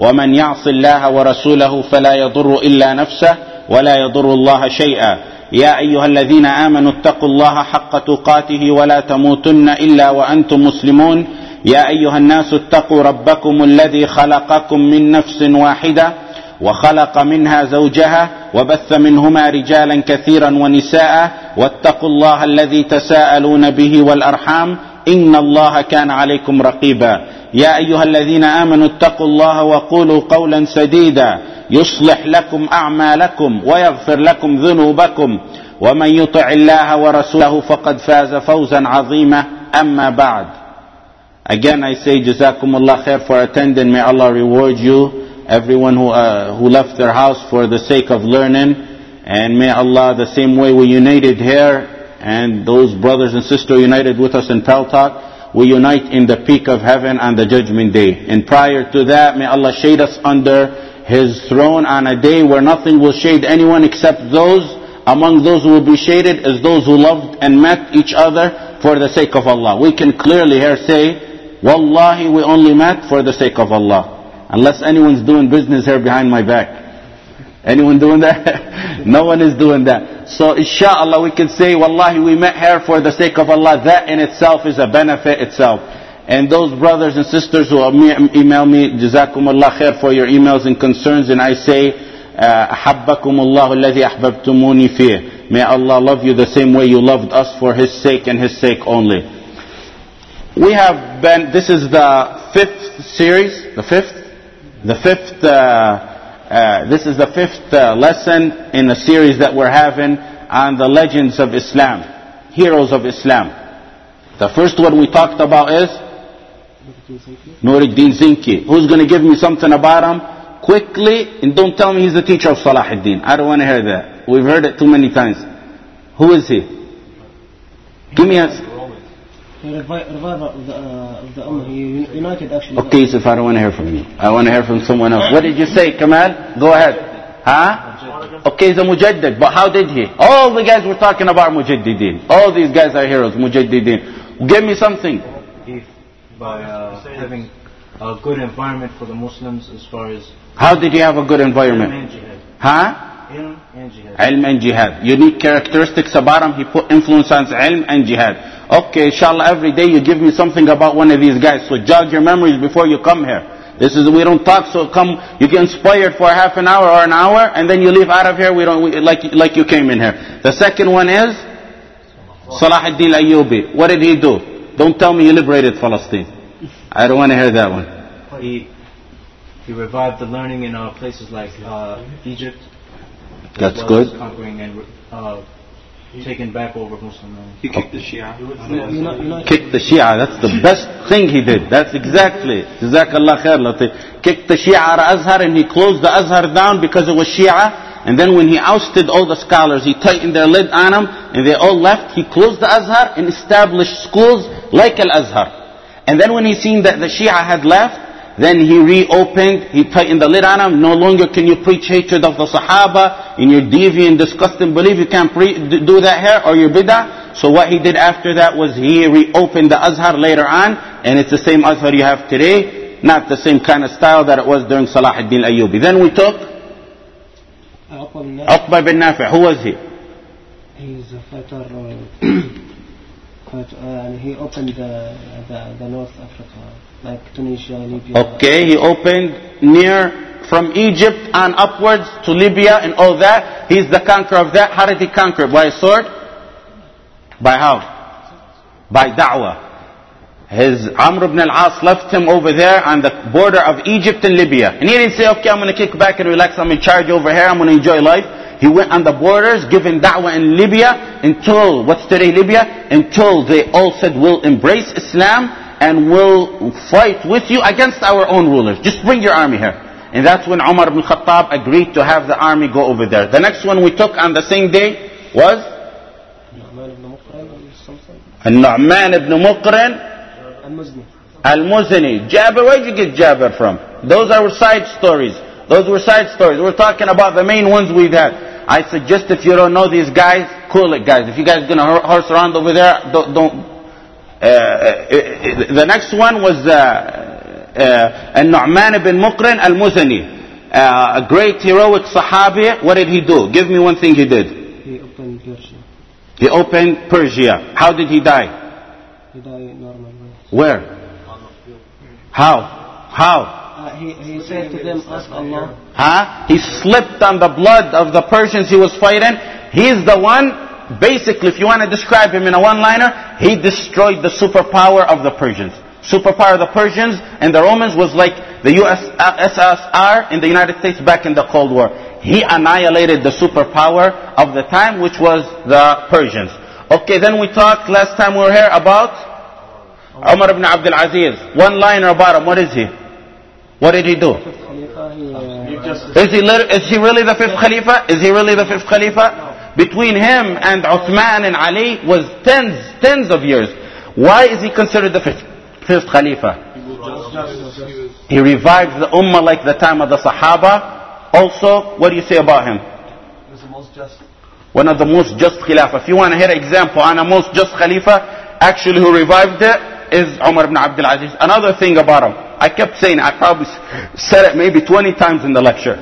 ومن يعص الله ورسوله فلا يضر إلا نفسه ولا يضر الله شيئا. يا أيها الذين آمنوا اتقوا الله حق تقاته ولا تموتن إلا وأنتم مسلمون. يا أيها الناس اتقوا ربكم الذي خلقكم من نفس واحدة وخلق منها زوجها وبث منهما رجالا كثيرا ونساء واتقوا الله الذي تساءلون به والأرحام إن الله كان عليكم رقيبا. يا أيها الذين آمنوا اتقوا الله وقولوا قولا سديدا يصلح لكم أعمالكم ويغفر لكم ذنوبكم ومن يطع الله ورسوله فقد فاز فوزا عظيما أما بعد Again I say جزاكم الله خير for attending. May Allah reward you, everyone who, uh, who left their house for the sake of learning. And may Allah, the same way we united here, and those brothers and sisters united with us in Paltalk, we unite in the peak of heaven on the judgment day. And prior to that, may Allah shade us under His throne on a day where nothing will shade anyone except those, among those who will be shaded as those who loved and met each other for the sake of Allah. We can clearly here say, Wallahi, we only met for the sake of Allah. Unless anyone's doing business here behind my back. Anyone doing that? no one is doing that. So inshallah we can say, Wallahi we met here for the sake of Allah. That in itself is a benefit itself. And those brothers and sisters who email me, Jazakumullah khair for your emails and concerns. And I say, أحبكم الله الذي أحببتموني فيه. May Allah love you the same way you loved us for His sake and His sake only. We have been, this is the fifth series, the fifth? The fifth uh, uh, this is the fifth uh, lesson in a series that we're having on the legends of Islam, heroes of Islam. The first one we talked about is Nuruddin Zinki. Who's going to give me something about him? Quickly, and don't tell me he's the teacher of Salahuddin. I don't want to hear that. We've heard it too many times. Who is he? Give me a... revival of the, uh, of the Ummah. United actually. Okay, Yusuf, I don't want to hear from you. I want to hear from someone else. What did you say, Kamal? Go ahead. Huh? Okay, he's a mujaddid, but how did he? All the guys we're talking about mujaddidin. All these guys are heroes, mujaddidin. Give me something. He, by uh, having a good environment for the Muslims as far as How did he have a good ilm environment? and jihad. Huh? Ilm and jihad. Ilm and jihad. Unique characteristics about him, he put influence on ilm and jihad. Okay, inshallah, every day you give me something about one of these guys. So jog your memories before you come here. This is, we don't talk, so come, you get inspired for half an hour or an hour, and then you leave out of here, we don't, we, like, like you came in here. The second one is, Salah ad-Din Ayyubi. What did he do? Don't tell me he liberated Palestine. I don't want to hear that one. He he revived the learning in uh, places like uh, Egypt. That's well good. Conquering and uh, taking back over Muslim land. He kicked the Shia. Uni- united. Kick the Shia. That's the best thing he did. That's exactly. Jazakallah khair, Latif. Kicked the Shia out of Azhar and he closed the Azhar down because it was Shia. And then when he ousted all the scholars, he tightened their lid on them and they all left. He closed the Azhar and established schools like Al-Azhar. And then when he seen that the Shia had left, then he reopened, he tightened the lid on them. No longer can you preach hatred of the Sahaba in your deviant, disgusting belief. You can't pre- do that here or your bid'ah. So what he did after that was he reopened the Azhar later on, and it's the same Azhar you have today, not the same kind of style that it was during Salah ad-Din Ayyubi. Then we took Uqba bin Nafi. Uqba bin Nafi. Who was he? He's a fighter. Uh, Uh, uh, he opened the, the, the North Africa, like Tunisia, Libya. Okay, he opened near from Egypt and upwards to Libya and all that. He's the conqueror of that. How did he conquer? By sword? By how? By da'wah. His Amr ibn al-As left him over there on the border of Egypt and Libya. And he didn't say, okay, I'm going to kick back and relax. I'm in charge over here. I'm going to enjoy life. He went on the borders giving da'wah in Libya until, what's today Libya? Until they all said, we'll embrace Islam and we'll fight with you against our own rulers. Just bring your army here. And that's when Umar ibn Khattab agreed to have the army go over there. The next one we took on the same day was? Al-Nu'man ibn Muqrin. Al-Muzni. Al-Muzni. Jabir, Where did you get Jabir from? Those are side stories. Those were side stories. We're talking about the main ones we've had. I suggest if you don't know these guys, cool it guys. If you guys are gonna horse around over there, don't, don't uh, uh, the next one was uh, uh, An-Nu'man ibn Muqrin Al-Muzani. Uh, a great heroic Sahabi. What did he do? Give me one thing he did. he opened Persia He opened Persia. How did he die? he died normal way Where? How? How? Uh, he, said to them ask Allah Huh? He slipped on the blood of the Persians he was fighting. He's the one, basically, if you want to describe him in a one-liner, he destroyed the superpower of the Persians. Superpower of the Persians and the Romans was like the USSR in the United States back in the Cold War. He annihilated the superpower of the time, which was the Persians. Okay, then we talked last time we were here about Umar ibn Abdul Aziz. One liner about him. What is he? What did he do? Is he, is he really the fifth Khalifa? Is he really the fifth Khalifa? Between him and Uthman and Ali was tens, tens of years. Why is he considered the fifth, fifth Khalifa? He revived the Ummah like the time of the Sahaba. Also, what do you say about him? One of the most just Khalifa. If you want to hear an example on a most just Khalifa, actually who revived it is Umar ibn Abdul Aziz. Another thing about him. I kept saying, I probably said it maybe 20 times in the lecture.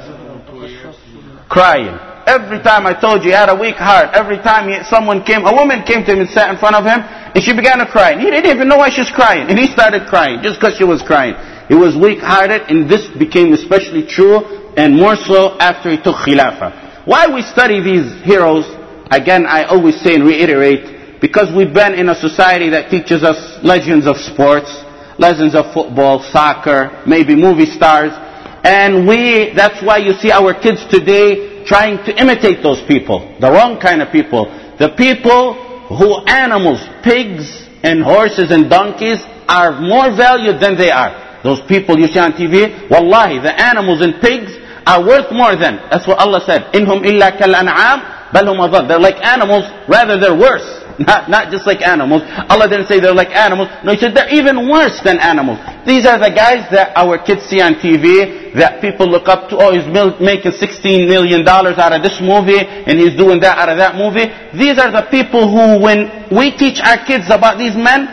Crying. Every time I told you he had a weak heart, every time he, someone came, a woman came to him and sat in front of him, and she began to cry. And he didn't even know why she was crying. And he started crying, just because she was crying. He was weak-hearted, and this became especially true, and more so after he took Khilafah. Why we study these heroes, again, I always say and reiterate, because we've been in a society that teaches us legends of sports, legends of football, soccer, maybe movie stars, and we, that's why you see our kids today trying to imitate those people, the wrong kind of people. The people who animals, pigs and horses and donkeys are more valued than they are. Those people you see on TV, wallahi, the animals and pigs are worth more than. That's what Allah said. Inhum illa kal an'am, bal hum. They're like animals, rather they're worse. Not, not just like animals. Allah didn't say they're like animals. No, He said they're even worse than animals. These are the guys that our kids see on TV, that people look up to. Oh, he's making $16 million out of this movie, and he's doing that out of that movie. These are the people who, when we teach our kids about these men,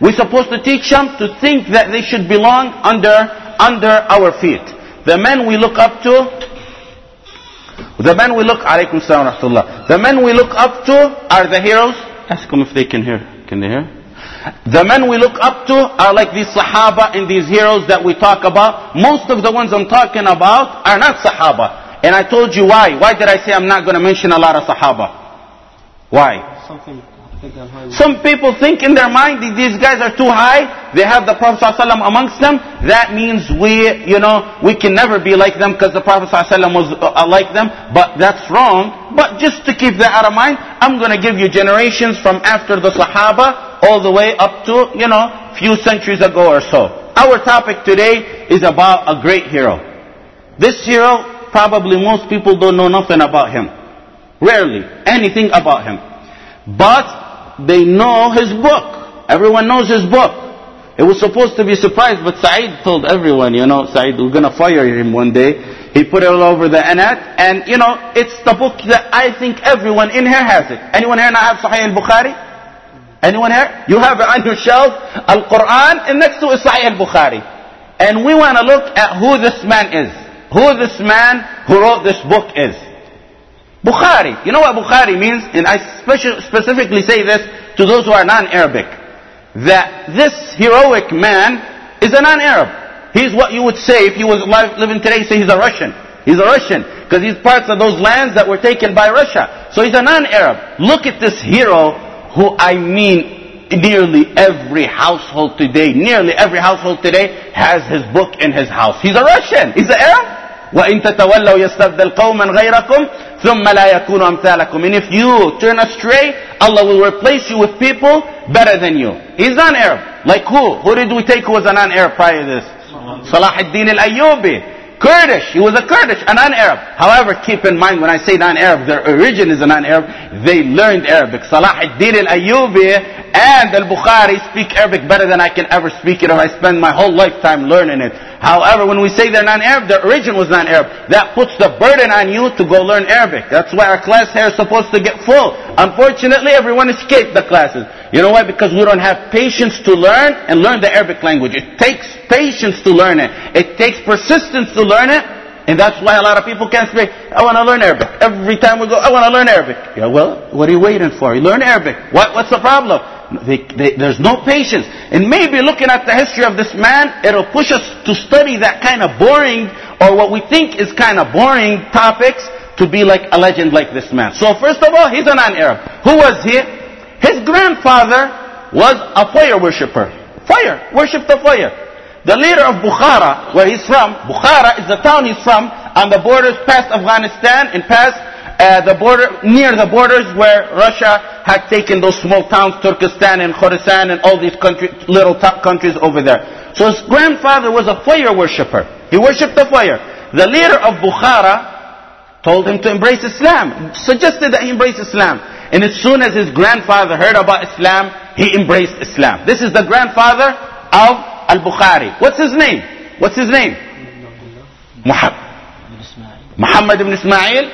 we're supposed to teach them to think that they should belong under, under our feet. The men we look up to, the men we look, alaykum salam. The men we look up to are the heroes. Ask them if they can hear. Can they hear? The men we look up to are like these Sahaba and these heroes that we talk about. Most of the ones I'm talking about are not Sahaba. And I told you why. Why did I say I'm not going to mention a lot of Sahaba? Why? something big and high Some people think in their mind these guys are too high. They have the Prophet ﷺ amongst them. That means we, you know, we can never be like them because the Prophet ﷺ was uh, like them. But that's wrong. But just to keep that out of mind, I'm going to give you generations from after the Sahaba all the way up to, you know, a few centuries ago or so. Our topic today is about a great hero. This hero, probably most people don't know nothing about him. Rarely anything about him. But they know his book. Everyone knows his book. It was supposed to be a surprise, but Saeed told everyone, you know, Saeed, we're gonna fire him one day. He put it all over the internet, and you know, it's the book that I think everyone in here has it. Anyone here not have Sahih al-Bukhari? Anyone here? You have it on your shelf, Al-Quran, and next to it Sahih al-Bukhari. And we want to look at who this man is. Who this man who wrote this book is. Bukhari. You know what Bukhari means? And I speci- specifically say this to those who are non-Arabic. That this heroic man is a non-Arab. He's what you would say if he was alive, living today, say he's a Russian. He's a Russian. Because he's parts of those lands that were taken by Russia. So he's a non-Arab. Look at this hero who I mean nearly every household today, nearly every household today has his book in his house. He's a Russian. He's an Arab. وَإِن تَتَوَلَّوْا يَسْتَبْدِلْ قَوْمًا غَيْرَكُمْ ثُمَّ لَا يَكُونُوا أَمْثَالَكُمْ And if you turn astray, Allah will replace you with people better than you. He's non-Arab. Like who? Who did we take who was a non-Arab prior to this? Salah ad-Din al-Ayyubi. Kurdish. He was a Kurdish, a non-Arab. However, keep in mind when I say non-Arab, their origin is a non-Arab. They learned Arabic. Salah ad-Din al-Ayyubi and al-Bukhari speak Arabic better than I can ever speak it or I spend my whole lifetime learning it. However, when we say they're non-Arab, their origin was non-Arab. That puts the burden on you to go learn Arabic. That's why our class here is supposed to get full. Unfortunately, everyone escaped the classes. You know why? Because we don't have patience to learn and learn the Arabic language. It takes patience to learn it. It takes persistence to learn it. And that's why a lot of people can't speak, I want to learn Arabic. Every time we go, I want to learn Arabic. Yeah, well, what are you waiting for? You learn Arabic. What, what's the problem? They, they, there's no patience. And maybe looking at the history of this man, it'll push us to study that kind of boring, or what we think is kind of boring topics, to be like a legend like this man. So first of all, he's a non-Arab. Who was he? His grandfather was a fire worshipper. Fire, Worship the fire. The leader of Bukhara, where he's from, Bukhara is the town he's from, on the borders past Afghanistan and past uh, the border, near the borders where Russia had taken those small towns, Turkestan and Khorasan and all these country, little top countries over there. So his grandfather was a fire worshipper. He worshipped the fire. The leader of Bukhara told him to embrace Islam, suggested that he embrace Islam. And as soon as his grandfather heard about Islam, he embraced Islam. This is the grandfather of Al-Bukhari. What's his name? What's his name? Muhammad. Muhammad ibn Ismail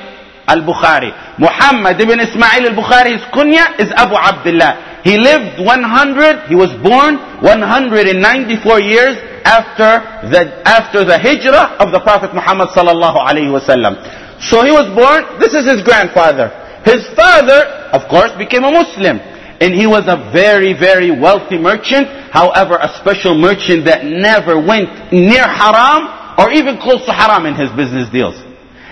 al-Bukhari. Muhammad ibn Ismail al-Bukhari, his kunya is Abu Abdullah. He lived 100, he was born 194 years after the, after the hijrah of the Prophet Muhammad sallallahu alayhi wasallam. So he was born, this is his grandfather. His father, of course, became a Muslim. And he was a very, very wealthy merchant. However, a special merchant that never went near haram or even close to haram in his business deals.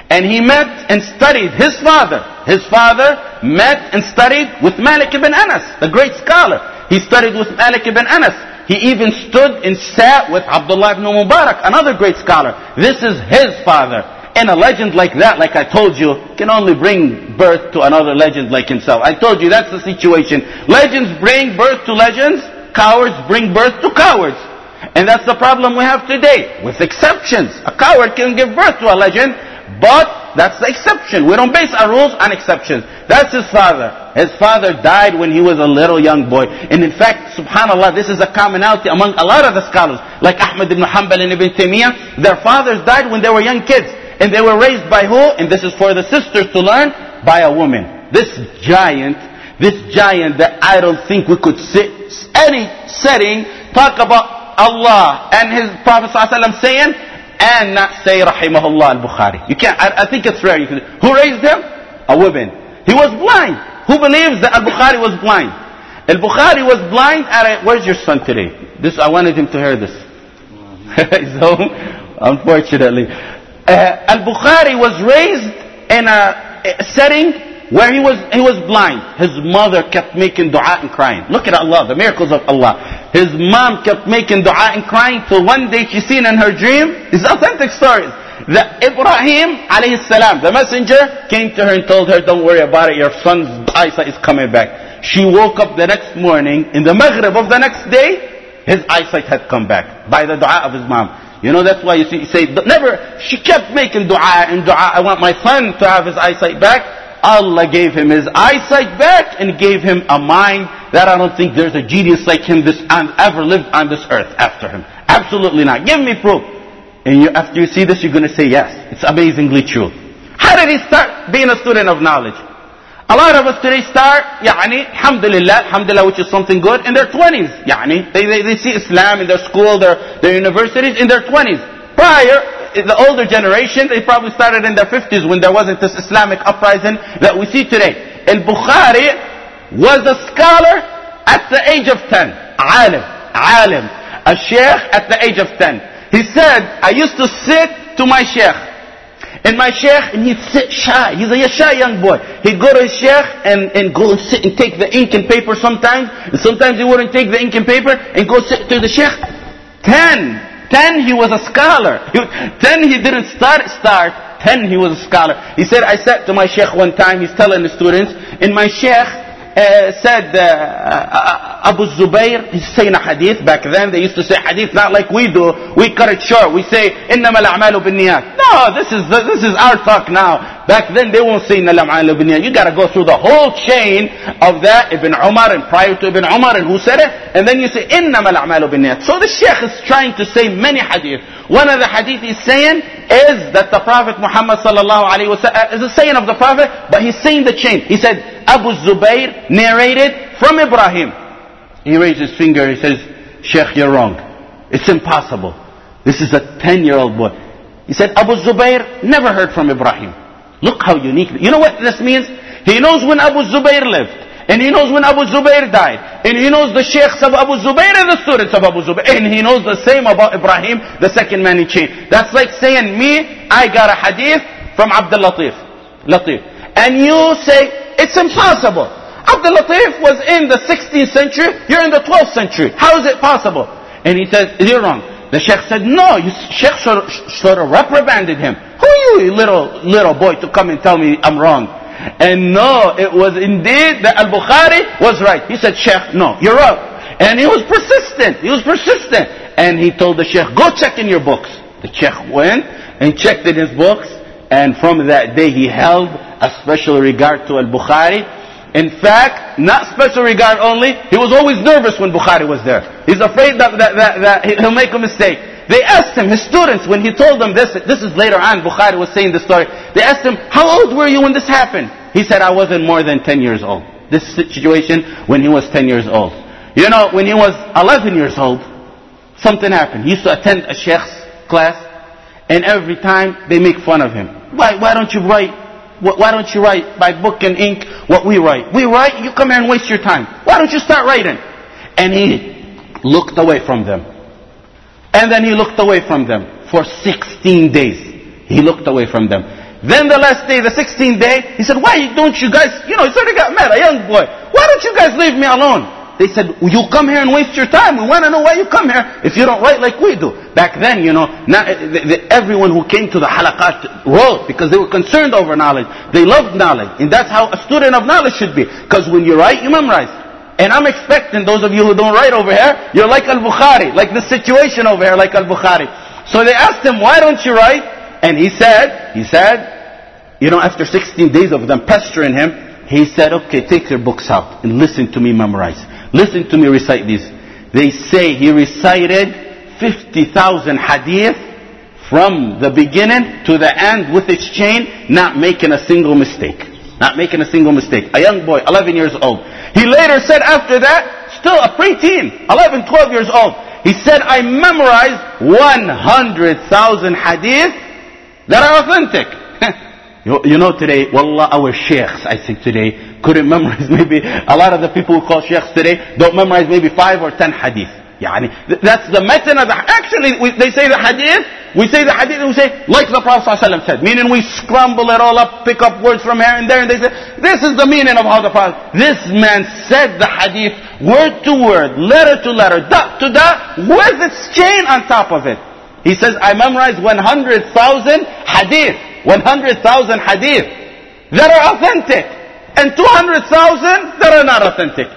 And he met and studied his father. His father met and studied with Malik ibn Anas, the great scholar. He studied with Malik ibn Anas. He even stood and sat with Abdullah ibn Mubarak, another great scholar. This is his father. And a legend like that, like I told you, can only bring birth to another legend like himself. I told you that's the situation. Legends bring birth to legends, cowards bring birth to cowards. And that's the problem we have today, with exceptions. A coward can give birth to a legend, but that's the exception. We don't base our rules on exceptions. That's his father. His father died when he was a little young boy. And in fact, subhanAllah, this is a commonality among a lot of the scholars, like Ahmad ibn Hanbal and Ibn Taymiyyah. Their fathers died when they were young kids. And they were raised by who? And this is for the sisters to learn, by a woman. This giant, this giant that I don't think we could sit any setting, talk about Allah and His Prophet ﷺ saying, and not say Rahimahullah al-Bukhari. You can't, I, I think it's rare. Can, who raised him? A woman. He was blind. Who believes that al-Bukhari was blind? Al-Bukhari was blind at a, where's your son today? This, I wanted him to hear this. so, unfortunately. Uh, Al-Bukhari was raised in a, setting where he was, he was blind. His mother kept making dua and crying. Look at Allah, the miracles of Allah. His mom kept making dua and crying till one day she seen in her dream, these authentic stories, that Ibrahim alayhi salam, the messenger, came to her and told her, don't worry about it, your son's eyesight is coming back. She woke up the next morning, in the Maghrib of the next day, his eyesight had come back by the dua of his mom. You know, that's why you see, you say, never, she kept making dua and dua, I want my son to have his eyesight back. Allah gave him his eyesight back and gave him a mind that I don't think there's a genius like him this and ever lived on this earth after him. Absolutely not. Give me proof. And you, after you see this, you're going to say yes. It's amazingly true. How did he start being a student of knowledge? A lot of us today start, يعني, alhamdulillah, alhamdulillah, which is something good, in their 20s. يعني, they, they, they see Islam in their school, their, their universities, in their 20s. Prior, the older generation, they probably started in their 50s when there wasn't this Islamic uprising that we see today. Al-Bukhari was a scholar at the age of 10. Alim, alim. A sheikh at the age of 10. He said, I used to sit to my sheikh. And my sheikh, and he'd sit shy. He's a shy young boy. He'd go to his sheikh and, and go and sit and take the ink and paper sometimes. And sometimes he wouldn't take the ink and paper and go sit to the sheikh. Ten. Ten, he was a scholar. Ten, he didn't start, start. Ten, he was a scholar. He said, I said to my sheikh one time, he's telling the students, and my sheikh uh, said, uh, uh, Abu Zubayr, he's saying a hadith. Back then they used to say hadith not like we do. We cut it short. We say, إِنَّمَا الْأَعْمَالُ بِالنِّيَّاتِ No, this is, this is our talk now. Back then they won't say إِنَّمَا الْأَعْمَالُ بِالنِّيَّاتِ You gotta go through the whole chain of that, Ibn Umar and prior to Ibn Umar and who said it. And then you say, إِنَّمَا الْأَعْمَالُ بِالنِّيَّاتِ So the Sheikh is trying to say many hadith. One of the hadith he's saying is that the Prophet Muhammad sallallahu alaihi wasallam is a saying of the Prophet, but he's saying the chain. He said, Abu Zubayr narrated from Ibrahim. He raised his finger, he says, Sheikh, you're wrong. It's impossible. This is a 10 year old boy. He said, Abu Zubayr never heard from Ibrahim. Look how unique. You know what this means? He knows when Abu Zubayr lived. And he knows when Abu Zubayr died. And he knows the sheikhs of Abu Zubayr and the students of Abu Zubayr. And he knows the same about Ibrahim, the second man in chain. That's like saying me, I got a hadith from Abdul Latif. Latif. And you say, it's impossible. Abdul Latif was in the 16th century, you're in the 12th century. How is it possible? And he said, you're wrong. The sheikh said, no, you, sheikh sort of, of reprimanded him. Who are you, little, little boy, to come and tell me I'm wrong? And no, it was indeed that Al-Bukhari was right. He said, Sheikh, no, you're wrong. And he was persistent. He was persistent. And he told the Sheikh, go check in your books. The Sheikh went and checked in his books. And from that day he held a special regard to Al-Bukhari. In fact, not special regard only, he was always nervous when Bukhari was there. He's afraid that, that, that, that he'll make a mistake. They asked him, his students, when he told them this, this is later on, Bukhari was saying the story. They asked him, how old were you when this happened? He said, I wasn't more than 10 years old. This situation when he was 10 years old. You know, when he was 11 years old, something happened. He used to attend a sheikh's class, and every time they make fun of him. Why, why don't you write, why don't you write by book and ink what we write? We write, you come here and waste your time. Why don't you start writing? And he looked away from them. And then he looked away from them for 16 days. He looked away from them. Then the last day, the 16th day, he said, why don't you guys, you know, he sort of got mad, a young boy. Why don't you guys leave me alone? They said, you come here and waste your time. We want to know why you come here if you don't write like we do. Back then, you know, not, eh, the, the, everyone who came to the halaqat wrote because they were concerned over knowledge. They loved knowledge. And that's how a student of knowledge should be. Because when you write, you memorize. And I'm expecting those of you who don't write over here, you're like Al-Bukhari, like the situation over here, like Al-Bukhari. So they asked him, why don't you write? And he said, he said, you know, after 16 days of them pestering him, he said, okay, take your books out and listen to me memorize. Listen to me recite this. They say he recited 50,000 hadith from the beginning to the end with its chain, not making a single mistake. Not making a single mistake. A young boy, 11 years old. He later said after that, still a preteen, 11, 12 years old. He said, I memorized 100,000 hadith that are authentic. you, know today, wallah, our sheikhs, I think today, couldn't memorize maybe, a lot of the people who call sheikhs today don't memorize maybe 5 or 10 hadith. Yani, that's the method of the, actually, we, they say the hadith, we say the hadith and we say, like the Prophet ﷺ said, meaning we scramble it all up, pick up words from here and there, and they say, this is the meaning of how the Prophet, this man said the hadith, word to word, letter to letter, dot to dot, with its chain on top of it. He says, I memorized 100,000 hadith, 100,000 hadith, that are authentic, and 200,000 that are not authentic.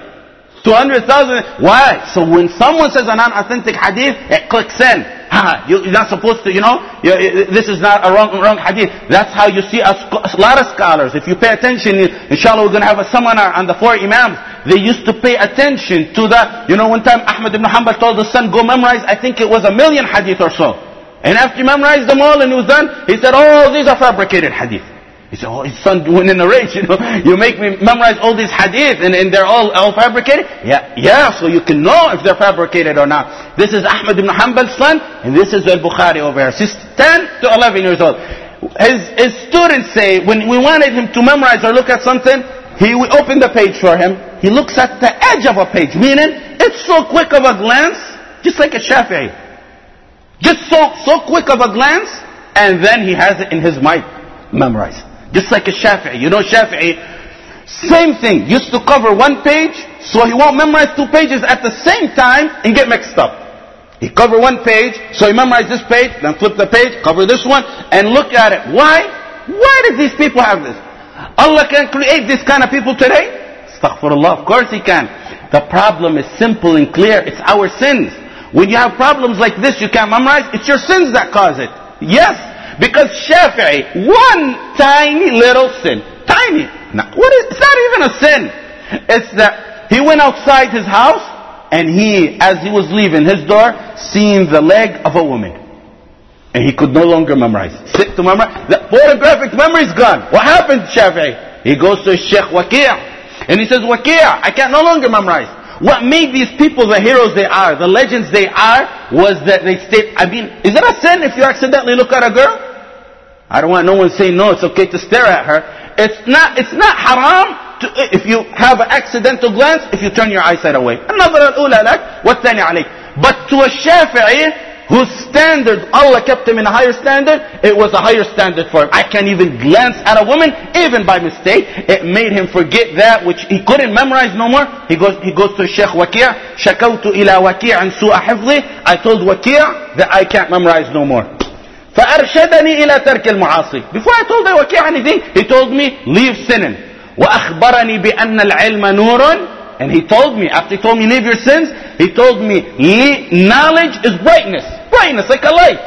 200,000. Why? So when someone says a non-authentic hadith, it clicks in. Ha, you, are not supposed to, you know, you, this is not a wrong, wrong hadith. That's how you see a, a lot of scholars. If you pay attention, inshallah we're going to have a seminar on the four imams. They used to pay attention to the, you know, one time Ahmad ibn Hanbal told his son, go memorize, I think it was a million hadith or so. And after he memorized them all and he was done, he said, oh, these are fabricated hadith. He said, oh, his son went in a rage, you know. You make me memorize all these hadith and, and they're all, all fabricated? Yeah, yeah, so you can know if they're fabricated or not. This is Ahmad ibn Hanbal's son and this is al-Bukhari over here. He's 10 to 11 years old. His, his students say, when we wanted him to memorize or look at something, he we open the page for him. He looks at the edge of a page, meaning it's so quick of a glance, just like a Shafi'i. Just so, so quick of a glance, and then he has it in his mind memorized. Just like a Shafi'i. You know Shafi'i, same thing. Used to cover one page, so he won't memorize two pages at the same time and get mixed up. He cover one page, so he memorize this page, then flip the page, cover this one, and look at it. Why? Why did these people have this? Allah can create this kind of people today? Astaghfirullah, of course He can. The problem is simple and clear. It's our sins. When you have problems like this, you can't memorize. It's your sins that cause it. Yes, because Shafi'i, one tiny little sin, tiny. Now, what is, it's not even a sin. It's that he went outside his house and he, as he was leaving his door, seen the leg of a woman. And he could no longer memorize. Sit to memorize. The photographic memory is gone. What happened, Shafi'i? He goes to Sheikh Waqi' and he says, Waqi', I can no longer memorize. What made these people the heroes they are, the legends they are, was that they stayed, I mean, is it a sin if you accidentally look at a girl? I don't want no one saying no, it's okay to stare at her. It's not, it's not haram to, if you have an accidental glance, if you turn your eyesight away. النظرة الأولى لك والثانية عليك. But to a Shafi'i, whose standard, Allah kept him in a higher standard, it was a higher standard for him. I can't even glance at a woman, even by mistake. It made him forget that which he couldn't memorize no more. He goes, he goes to Sheikh Waqi' شكوت إلى وكيع سوء حفظي. I told Waqi' that I can't memorize no more. فأرشدني إلى ترك المعاصي. Before I told Waqi' anything, he told me, leave sinning. وأخبرني بأن العلم نور and he told me, after he told me leave your sins, he told me knowledge is brightness. Brightness like a light.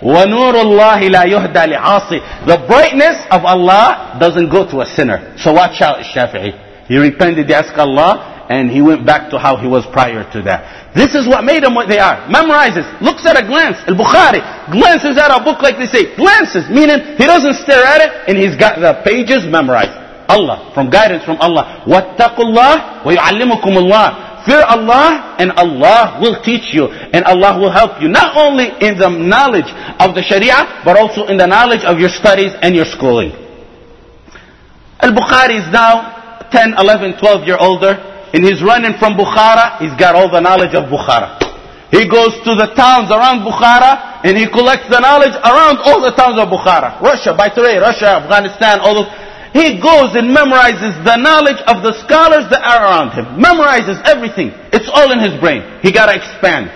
وَنُورُ اللَّهِ لَا يُهْدَى لِعَاصِ The brightness of Allah doesn't go to a sinner. So watch out, Shafi'i. He repented, he asked Allah, and he went back to how he was prior to that. This is what made them what they are. Memorizes, looks at a glance. Al-Bukhari glances at a book like they say. Glances, meaning he doesn't stare at it, and he's got the pages memorized. Allah, from guidance from Allah. وَاتَّقُوا اللَّهِ وَيُعَلِّمُكُمُ اللَّهِ Fear Allah and Allah will teach you and Allah will help you not only in the knowledge of the Sharia but also in the knowledge of your studies and your schooling. Al-Bukhari is now 10, 11, 12 year older and he's running from Bukhara. He's got all the knowledge of Bukhara. He goes to the towns around Bukhara and he collects the knowledge around all the towns of Bukhara. Russia, by today, Russia, Afghanistan, all those he goes and memorizes the knowledge of the scholars that are around him. Memorizes everything. It's all in his brain. He gotta expand.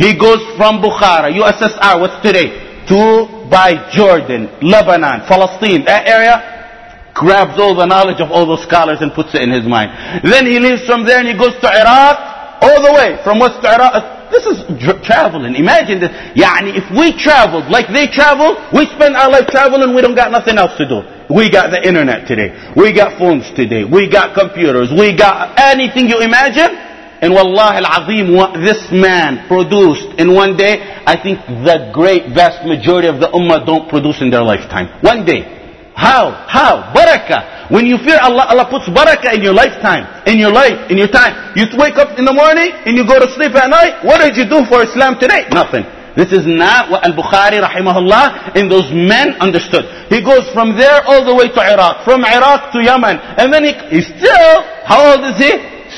He goes from Bukhara, USSR, what's today, to by Jordan, Lebanon, Palestine, that area, grabs all the knowledge of all those scholars and puts it in his mind. Then he leaves from there and he goes to Iraq, all the way, from west to Iraq. This is traveling. Imagine this. Yani, if we traveled like they traveled, we spend our life traveling, we don't got nothing else to do. We got the internet today. We got phones today. We got computers. We got anything you imagine. And wallahi al-azim, what this man produced in one day, I think the great vast majority of the ummah don't produce in their lifetime. One day. How? How? Barakah. When you fear Allah, Allah puts barakah in your lifetime, in your life, in your time. You wake up in the morning and you go to sleep at night. What did you do for Islam today? Nothing. This is not what Al-Bukhari rahimahullah and those men understood. He goes from there all the way to Iraq, from Iraq to Yemen, and then he, he's still, how old is he?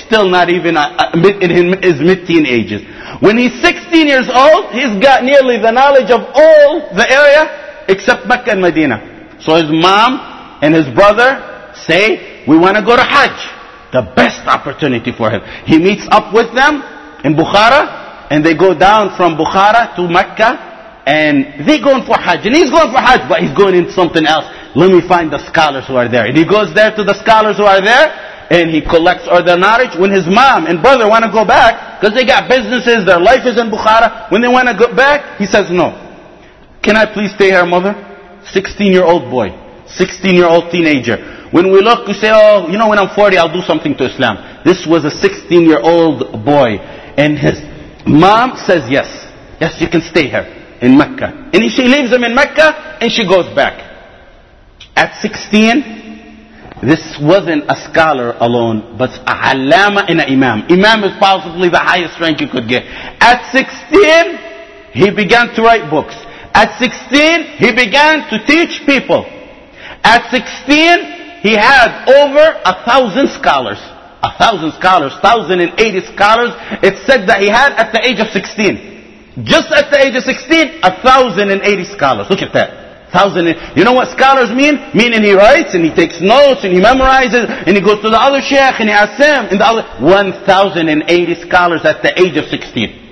Still not even uh, in his mid-teen ages. When he's 16 years old, he's got nearly the knowledge of all the area except Mecca and Medina. So his mom and his brother say, we want to go to Hajj. The best opportunity for him. He meets up with them in Bukhara, and they go down from Bukhara to Mecca and they going for Hajj. And he's going for Hajj, but he's going into something else. Let me find the scholars who are there. And he goes there to the scholars who are there and he collects all their knowledge. When his mom and brother want to go back, because they got businesses, their life is in Bukhara, when they want to go back, he says no. Can I please stay here, mother? 16 year old boy. 16 year old teenager. When we look, we say, oh, you know, when I'm 40, I'll do something to Islam. This was a 16 year old boy. And his Mom says yes. Yes, you can stay here in Mecca. And she leaves him in Mecca and she goes back. At 16, this wasn't a scholar alone, but a alama and an imam. Imam is possibly the highest rank you could get. At 16, he began to write books. At 16, he began to teach people. At 16, he had over a thousand scholars a thousand scholars, thousand and eighty scholars. It said that he had at the age of 16. Just at the age of 16, a thousand and eighty scholars. Look at that. Thousand and, you know what scholars mean? Meaning he writes and he takes notes and he memorizes and he goes to the other sheikh and he asks him and the other, 1,080 scholars at the age of 16.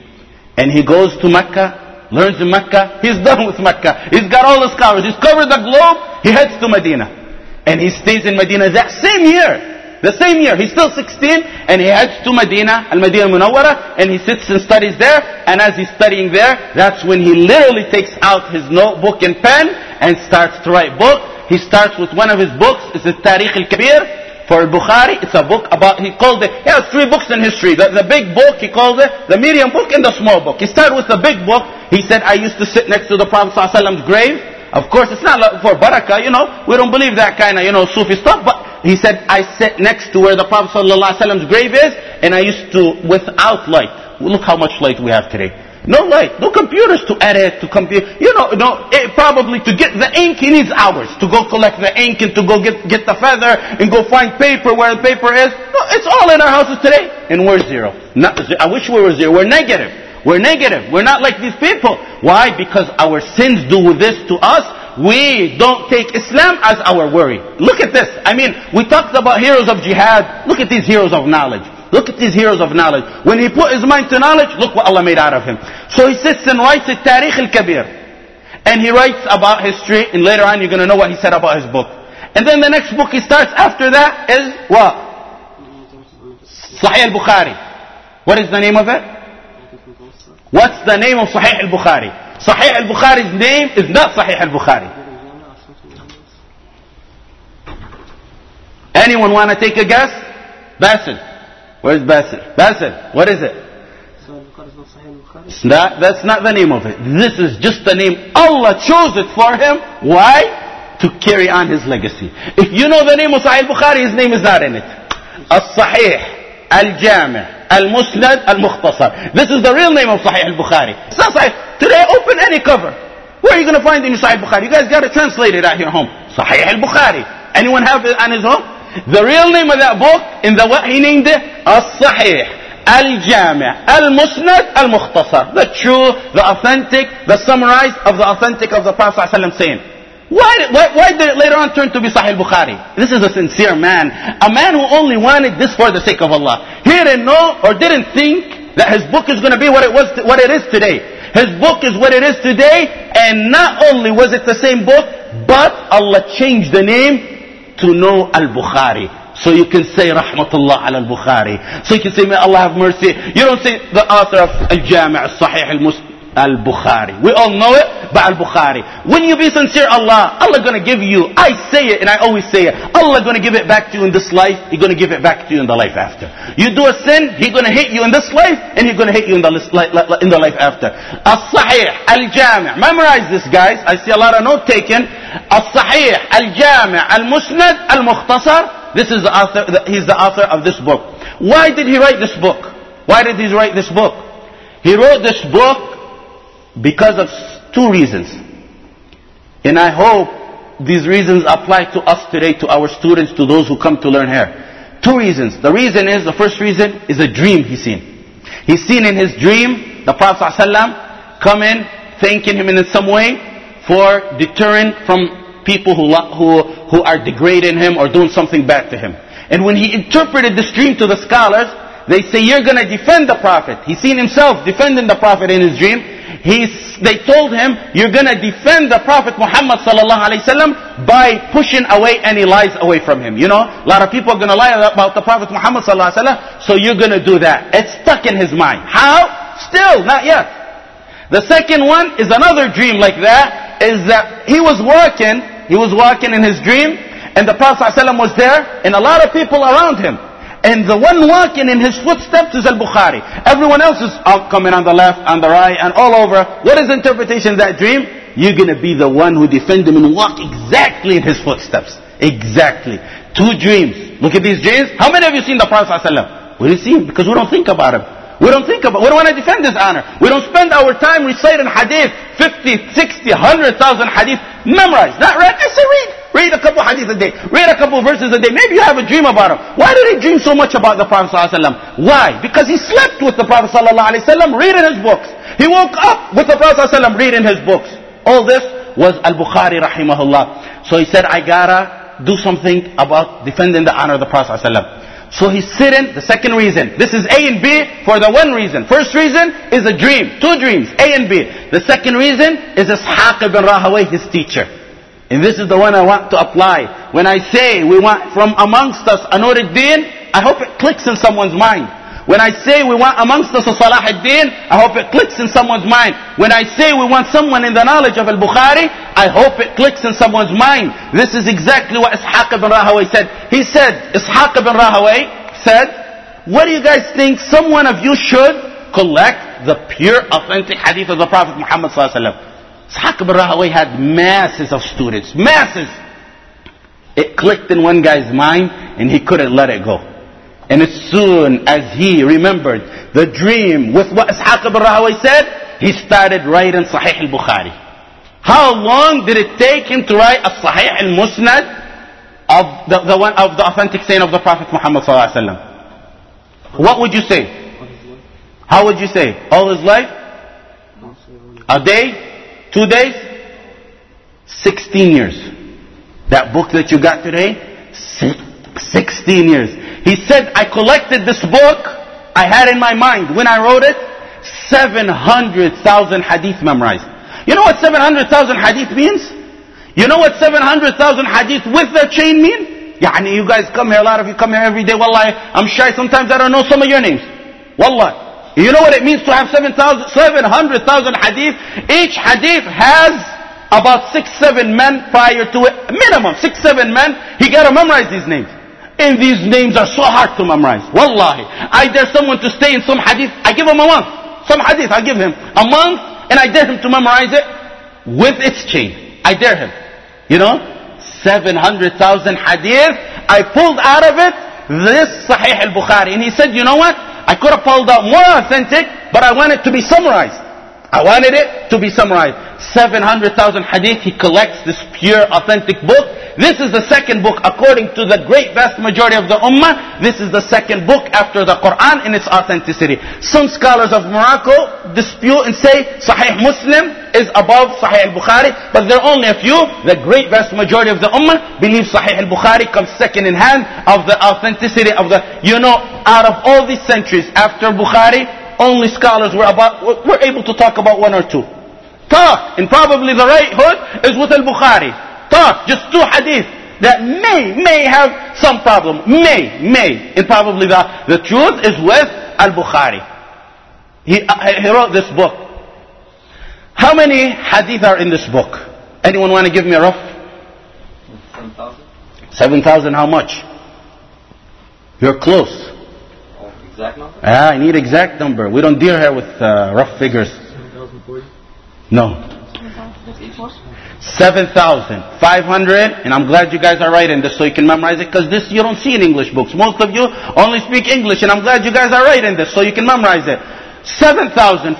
And he goes to Mecca, learns in Mecca, he's done with Mecca. He's got all the scholars, he's covered the globe, he heads to Medina. And he stays in Medina that same year. The same year. He's still 16 and he heads to Medina, Al-Madinah Munawwara, and he sits and studies there. And as he's studying there, that's when he literally takes out his notebook and pen and starts to write book. He starts with one of his books. It's the Tarikh al-Kabir. For Bukhari, it's a book about, he called it, he has three books in history. The, the big book, he called it, the medium book and the small book. He started with the big book. He said, I used to sit next to the Prophet grave. Of course, it's not for barakah, you know. We don't believe that kind of, you know, Sufi stuff. But he said, I sit next to where the Prophet ﷺ's grave is, and I used to, without light. Look how much light we have today. No light, no computers to edit, to compute. You know, no, it, probably to get the ink, he needs hours to go collect the ink and to go get, get the feather and go find paper where the paper is. No, it's all in our houses today, and we're zero. Not, I wish we were zero. We're negative. We're negative. We're not like these people. Why? Because our sins do this to us. We don't take Islam as our worry. Look at this. I mean, we talked about heroes of jihad. Look at these heroes of knowledge. Look at these heroes of knowledge. When he put his mind to knowledge, look what Allah made out of him. So he sits and writes a Tarikh al-Kabir. And he writes about history, and later on you're going to know what he said about his book. And then the next book he starts after that is what? Sahih al-Bukhari. What is the name of it? What's the name of Sahih al-Bukhari? Sahih al-Bukhari's name is not Sahih al-Bukhari. Anyone want to take a guess? Basil. Where's Basil? Basil, what is it? It's not, that's not the name of it. This is just the name. Allah chose it for him. Why? To carry on his legacy. If you know the name of Sahih al Bukhari, his name is not in it. Al-Sahih, Al-Jami' Al-Musnad, Al-Mukhtasar. This is the real name of Sahih al-Bukhari. It's not Sahih. Today, open any cover. Where are you going to find in Sahih Bukhari? You guys got to translate it at your home. Sahih al-Bukhari. Anyone have it on his home? The real name of that book, in the what he named it, Al-Sahih, Al-Jami' Al-Musnad, Al-Mukhtasar. The true, the authentic, the summarized of the authentic of the Prophet ﷺ saying. Why, why, why did it later on turn to be Sahih Bukhari? This is a sincere man. A man who only wanted this for the sake of Allah. He didn't know or didn't think that his book is going to be what it was, what it is today. His book is what it is today, and not only was it the same book, but Allah changed the name to know Al-Bukhari. So you can say Rahmatullah al-Bukhari. So you can say, may Allah have mercy. You don't say the author of Al-Jami' Al-Sahih Al-Muslim. Al-Bukhari. We all know it, but Al-Bukhari. When you be sincere, Allah, Allah gonna give you, I say it and I always say it, Allah gonna give it back to you in this life, He gonna give it back to you in the life after. You do a sin, He gonna hit you in this life, and He gonna hit you in the, in the life after. Al-Sahih, Al-Jami' Memorize this guys, I see a lot of note taken. Al-Sahih, Al-Jami' Al-Musnad, Al-Mukhtasar. This is the author, he's the author of this book. Why did he write this book? Why did he write this book? He wrote this book because of two reasons. And I hope these reasons apply to us today, to our students, to those who come to learn here. Two reasons. The reason is, the first reason is a dream he's seen. He's seen in his dream the Prophet ﷺ come in, thanking him in some way for deterring from people who, who, who are degrading him or doing something bad to him. And when he interpreted this dream to the scholars, they say, you're going to defend the Prophet. He's seen himself defending the Prophet in his dream. They told him, you're going to defend the Prophet Muhammad sallallahu alaihi wasallam by pushing away any lies away from him. You know, a lot of people are going to lie about the Prophet Muhammad sallallahu alaihi wasallam, so you're going to do that. It's stuck in his mind. How? Still, not yet. The second one is another dream like that, is that he was walking, he was walking in his dream, and the Prophet ﷺ was there, and a lot of people around him. And the one walking in his footsteps is Al-Bukhari. Everyone else is out coming on the left, on the right, and all over. What is interpretation of that dream? You're going to be the one who defend him and walk exactly in his footsteps. Exactly. Two dreams. Look at these dreams. How many of you seen the Prophet ﷺ? We didn't see him because we don't think about him. We don't think about, we don't want to defend his honor. We don't spend our time reciting hadith, 50, 60, 100,000 hadith, memorized, not read. I say read. Read a couple hadith a day. Read a couple verses a day. Maybe you have a dream about him. Why did he dream so much about the Prophet ﷺ? Why? Because he slept with the Prophet ﷺ, reading his books. He woke up with the Prophet ﷺ, reading his books. All this was Al-Bukhari rahimahullah. So he said, I gotta do something about defending the honor of the Prophet ﷺ. So he's sitting, the second reason. This is A and B for the one reason. First reason is a dream. Two dreams, A and B. The second reason is Ishaq ibn Rahaway, his teacher. And this is the one I want to apply. When I say we want from amongst us Anur al-Din, I hope it clicks in someone's mind. When I say we want amongst us a Salah al-Din, I hope it clicks in someone's mind. When I say we want someone in the knowledge of al-Bukhari, I hope it clicks in someone's mind. This is exactly what Ishaq ibn Rahaway said. He said, Ishaq ibn Rahaway said, what do you guys think someone of you should collect the pure authentic hadith of the Prophet Muhammad sallallahu alaihi wasallam? Ishaq ibn Rahaway had masses of students, masses. It clicked in one guy's mind and he couldn't let it go. And as soon as he remembered the dream with what Ishaq ibn Rahaway said, he started writing Sahih al-Bukhari. How long did it take him to write a Sahih al-Musnad of the, the one of the authentic saying of the Prophet Muhammad sallallahu alaihi wasallam? What would you say? How would you say? All his life? A day? Two days? 16 years. That book that you got today? 16 years. He said, I collected this book I had in my mind when I wrote it. 700,000 hadith memorized. You know what 700,000 hadith means? You know what 700,000 hadith with the chain mean? Yani you guys come here, a lot of you come here every day. Wallahi, I'm shy sometimes I don't know some of your names. Wallah. You know what it means to have 700,000 hadith? Each hadith has about six, seven men prior to it. Minimum, six, seven men. He got to memorize these names. And these names are so hard to memorize. Wallahi. I dare someone to stay in some hadith. I give him a month. Some hadith, I give him a month and I dare him to memorize it with its chain. I dare him. You know? 700,000 hadith. I pulled out of it this Sahih al-Bukhari. And he said, you know what? I could have pulled out more authentic, but I want it to be summarized. I wanted it to be summarized. 700,000 hadith, he collects this pure, authentic book. This is the second book, according to the great vast majority of the ummah, this is the second book after the Quran in its authenticity. Some scholars of Morocco dispute and say Sahih Muslim is above Sahih al-Bukhari, but there are only a few. The great vast majority of the ummah believe Sahih al-Bukhari comes second in hand of the authenticity of the, you know, out of all these centuries after Bukhari, only scholars were about were able to talk about one or two. Talk, and probably the right hood is with al-Bukhari. Talk, just two hadith that may may have some problem, may may, and probably the the truth is with al-Bukhari. He uh, he wrote this book. How many hadith are in this book? Anyone want to give me a rough? 7,000? 7,000 how much? You're close. Exact number? Ah, I need exact number. We don't deal here with uh, rough figures. 7,040? No. 7,500, and I'm glad you guys are writing this so you can memorize it, because this you don't see in English books. Most of you only speak English, and I'm glad you guys are writing this so you can memorize it. 7,563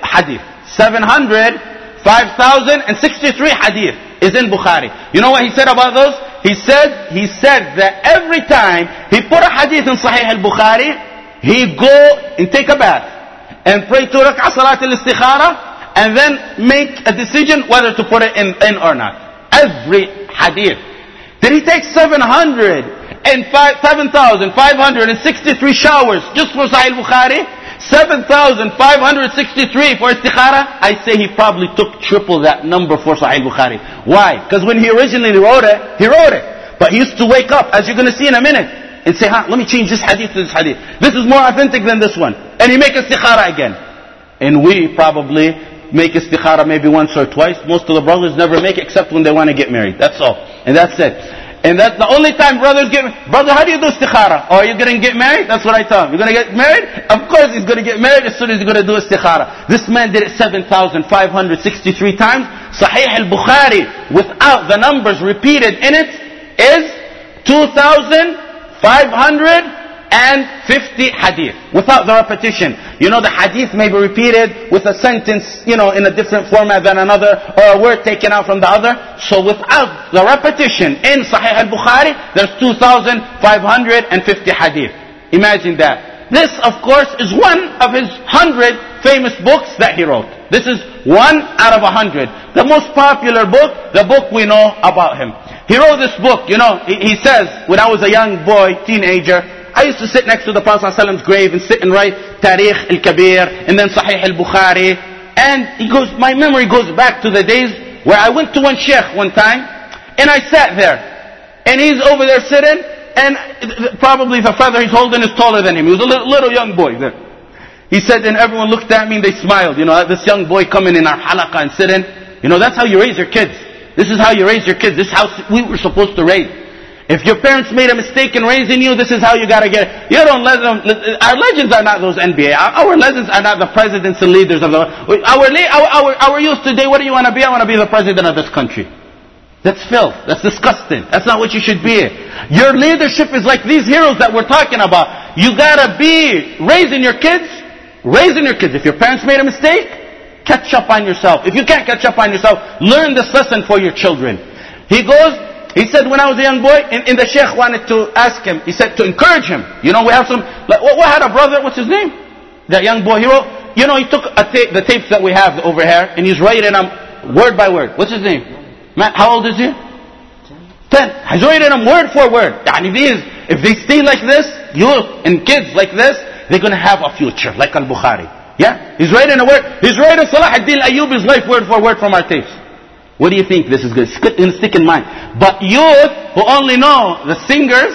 hadith. 700, 5,063 hadith is in Bukhari. You know what he said about those? He said, he said that every time he put a hadith in Sahih al-Bukhari, he go and take a bath and pray two rak'ah salat al-istikhara and then make a decision whether to put it in, in or not. Every hadith. Did he take 700 and 7,563 showers just for Sahih al Bukhari? 7,563 for istikhara? I say he probably took triple that number for Sahih Bukhari. Why? Because when he originally wrote it, he wrote it. But he used to wake up, as you're going to see in a minute, and say, huh, let me change this hadith to this hadith. This is more authentic than this one. And he make istikhara again. And we probably make istikhara maybe once or twice. Most of the brothers never make it except when they want to get married. That's all. And that's it. And that's the only time brothers get Brother, how do you do istikhara? Oh, are you going to get married? That's what I tell him. You're going to get married? Of course he's going to get married as soon as he's going to do istikhara. This man did it 7,563 times. Sahih al-Bukhari, without the numbers repeated in it, is 2,550 hadith. Without the repetition. You know the hadith may be repeated with a sentence, you know, in a different format than another, or a word taken out from the other. So without the repetition in Sahih al-Bukhari, there's 2,550 hadith. Imagine that. This, of course, is one of his hundred famous books that he wrote. This is one out of a hundred. The most popular book, the book we know about him. He wrote this book, you know, he says, when I was a young boy, teenager, I used to sit next to the Prophet ﷺ's grave and sit and write Tarikh al-Kabir and then Sahih al-Bukhari. And he goes, my memory goes back to the days where I went to one sheikh one time, and I sat there, and he's over there sitting, and probably the feather he's holding is taller than him. He was a little, little young boy there. He said, and everyone looked at me and they smiled. You know, this young boy coming in our halaqah and sitting. You know, that's how you raise your kids. This is how you raise your kids. This is how we were supposed to raise. If your parents made a mistake in raising you, this is how you gotta get it. You don't let them, our legends are not those NBA. Our, our legends are not the presidents and leaders of the, our, our, our, our youth today, what do you want to be? I want to be the president of this country. That's filth. That's disgusting. That's not what you should be. Your leadership is like these heroes that we're talking about. You gotta be raising your kids, raising your kids. If your parents made a mistake, catch up on yourself. If you can't catch up on yourself, learn this lesson for your children. He goes, he said when I was a young boy, and, and the sheikh wanted to ask him, he said to encourage him. You know, we have some, like, what, had a brother, what's his name? That young boy, he wrote, you know, he took the tapes that we have over here, and he's writing them word by word. What's his name? Matt, how old is he? Ten. He's writing them word for word. Yani these, if they stay like this, youth and kids like this, they're going to have a future, like Al-Bukhari. Yeah? He's writing a word, he's writing Salah ad-Din Ayyubi's life word for word from our tapes. What do you think this is good? It's stick in mind. But youth who only know the singers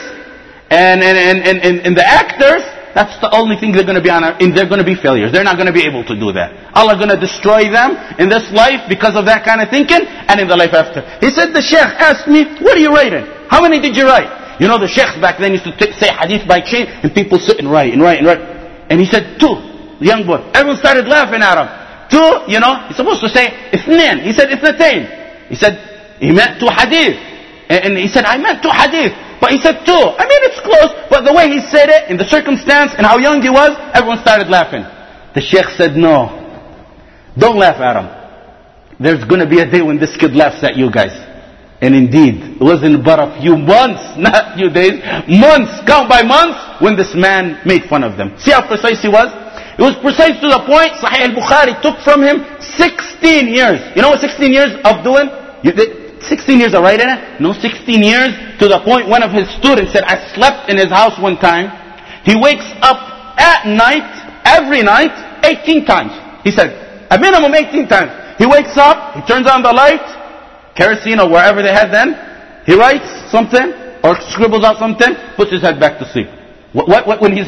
and, and, and, and, and the actors, that's the only thing they're going to be on, and they're going to be failures. They're not going to be able to do that. Allah going to destroy them in this life because of that kind of thinking, and in the life after. He said, the sheikh asked me, what are you writing? How many did you write? You know, the sheikhs back then used to say hadith by chain, and people sit and write and write and write. And he said, two, the young boy. Everyone started laughing at him. Two, you know, he's supposed to say, اثنين. He said, اثنتين. He said, he meant two hadith. And, and he said, I meant two hadith. But he said two. I mean, it's close, but the way he said it, in the circumstance, and how young he was, everyone started laughing. The sheikh said, no. Don't laugh at him. There's gonna be a day when this kid laughs at you guys. And indeed, it wasn't but a few months, not few days, months, count by months, when this man made fun of them. See how precise he was? It was precise to the point, Sahih al-Bukhari took from him 16 years. You know what 16 years of doing? You did 16 years of writing it? No, 16 years to the point one of his students said, I slept in his house one time. He wakes up at night, every night, 18 times. He said, a minimum 18 times. He wakes up, he turns on the light, kerosene or wherever they had then. He writes something or scribbles out something, puts his head back to sleep. What, what, what, when he's,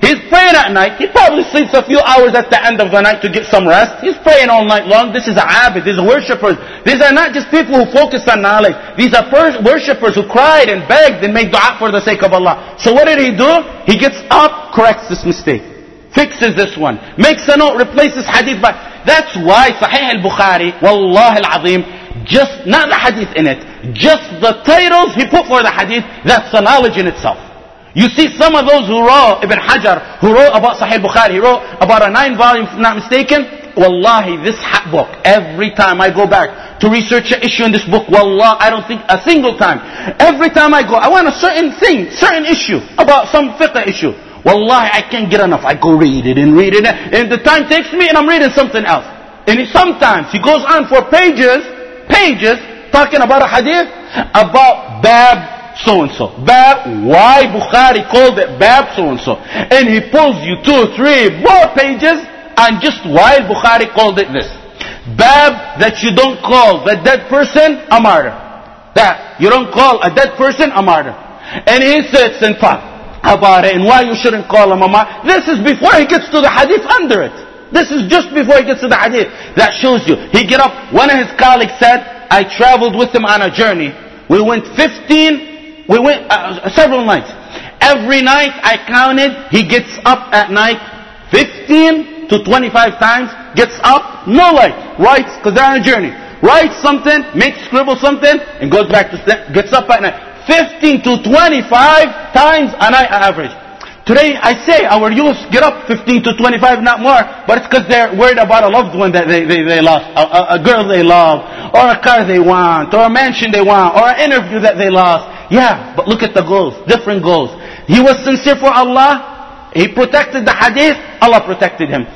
he's praying at night, he probably sleeps a few hours at the end of the night to get some rest. He's praying all night long. This is a abid. These are worshippers. These are not just people who focus on knowledge. These are pers- worshippers who cried and begged and made dua for the sake of Allah. So what did he do? He gets up, corrects this mistake. Fixes this one. Makes a note, replaces hadith by... That's why Sahih al-Bukhari, Wallah al-Azim, just, not the hadith in it, just the titles he put for the hadith, that's a knowledge in itself. You see some of those who wrote, Ibn Hajar, who wrote about Sahih Bukhari, he wrote about a nine volume, if not mistaken, Wallahi, this book, every time I go back to research an issue in this book, Wallah, I don't think a single time. Every time I go, I want a certain thing, certain issue, about some fiqh issue. Wallahi, I can't get enough. I go read it and read it, and the time takes me and I'm reading something else. And sometimes he goes on for pages, pages, talking about a hadith, about bab so and so. Bab, why Bukhari called it Bab so and so. And he pulls you two, three, more pages on just why Bukhari called it this. Bab that you don't call the dead person a martyr. That you don't call a dead person a martyr. And he sits and talks about it and why you shouldn't call him a martyr. This is before he gets to the hadith under it. This is just before he gets to the hadith. That shows you. He get up, one of his colleagues said, I traveled with him on a journey. We went 15 we went uh, several nights. Every night I counted, he gets up at night 15 to 25 times, gets up, no light, writes, because they're on a journey, writes something, makes scribble something, and goes back to sleep, gets up at night. 15 to 25 times a night on average. Today, I say our youth get up 15 to 25, not more, but it's because they're worried about a loved one that they, they, they lost, a, a, a girl they love, or a car they want, or a mansion they want, or an interview that they lost. Yeah, but look at the goals, different goals. He was sincere for Allah, he protected the hadith, Allah protected him.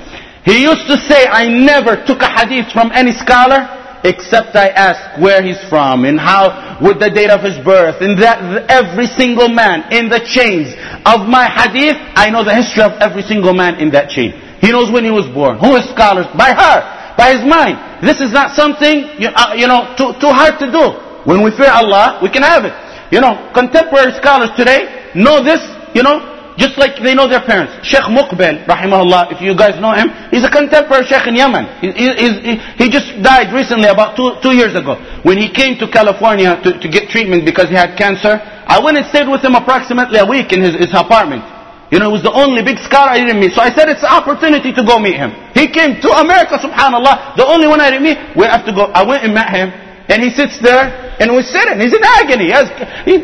He used to say, I never took a hadith from any scholar, except I asked where he's from and how, with the date of his birth, and that every single man in the chains of my hadith, I know the history of every single man in that chain. He knows when he was born, who is scholars, by heart, by his mind. This is not something, you, uh, you know, too, too hard to do. When we fear Allah, we can have it. You know, contemporary scholars today know this, you know, just like they know their parents. Sheikh Muqbil, rahimahullah, if you guys know him, he's a contemporary Sheikh in Yemen. He, he, he, just died recently, about two, two years ago. When he came to California to, to get treatment because he had cancer, I went and stayed with him approximately a week in his, his apartment. You know, he was the only big scholar I didn't meet. So I said it's an opportunity to go meet him. He came to America, subhanAllah. The only one I didn't meet, we have to go. I went and met him. And he sits there and we're sitting. He's in agony. He has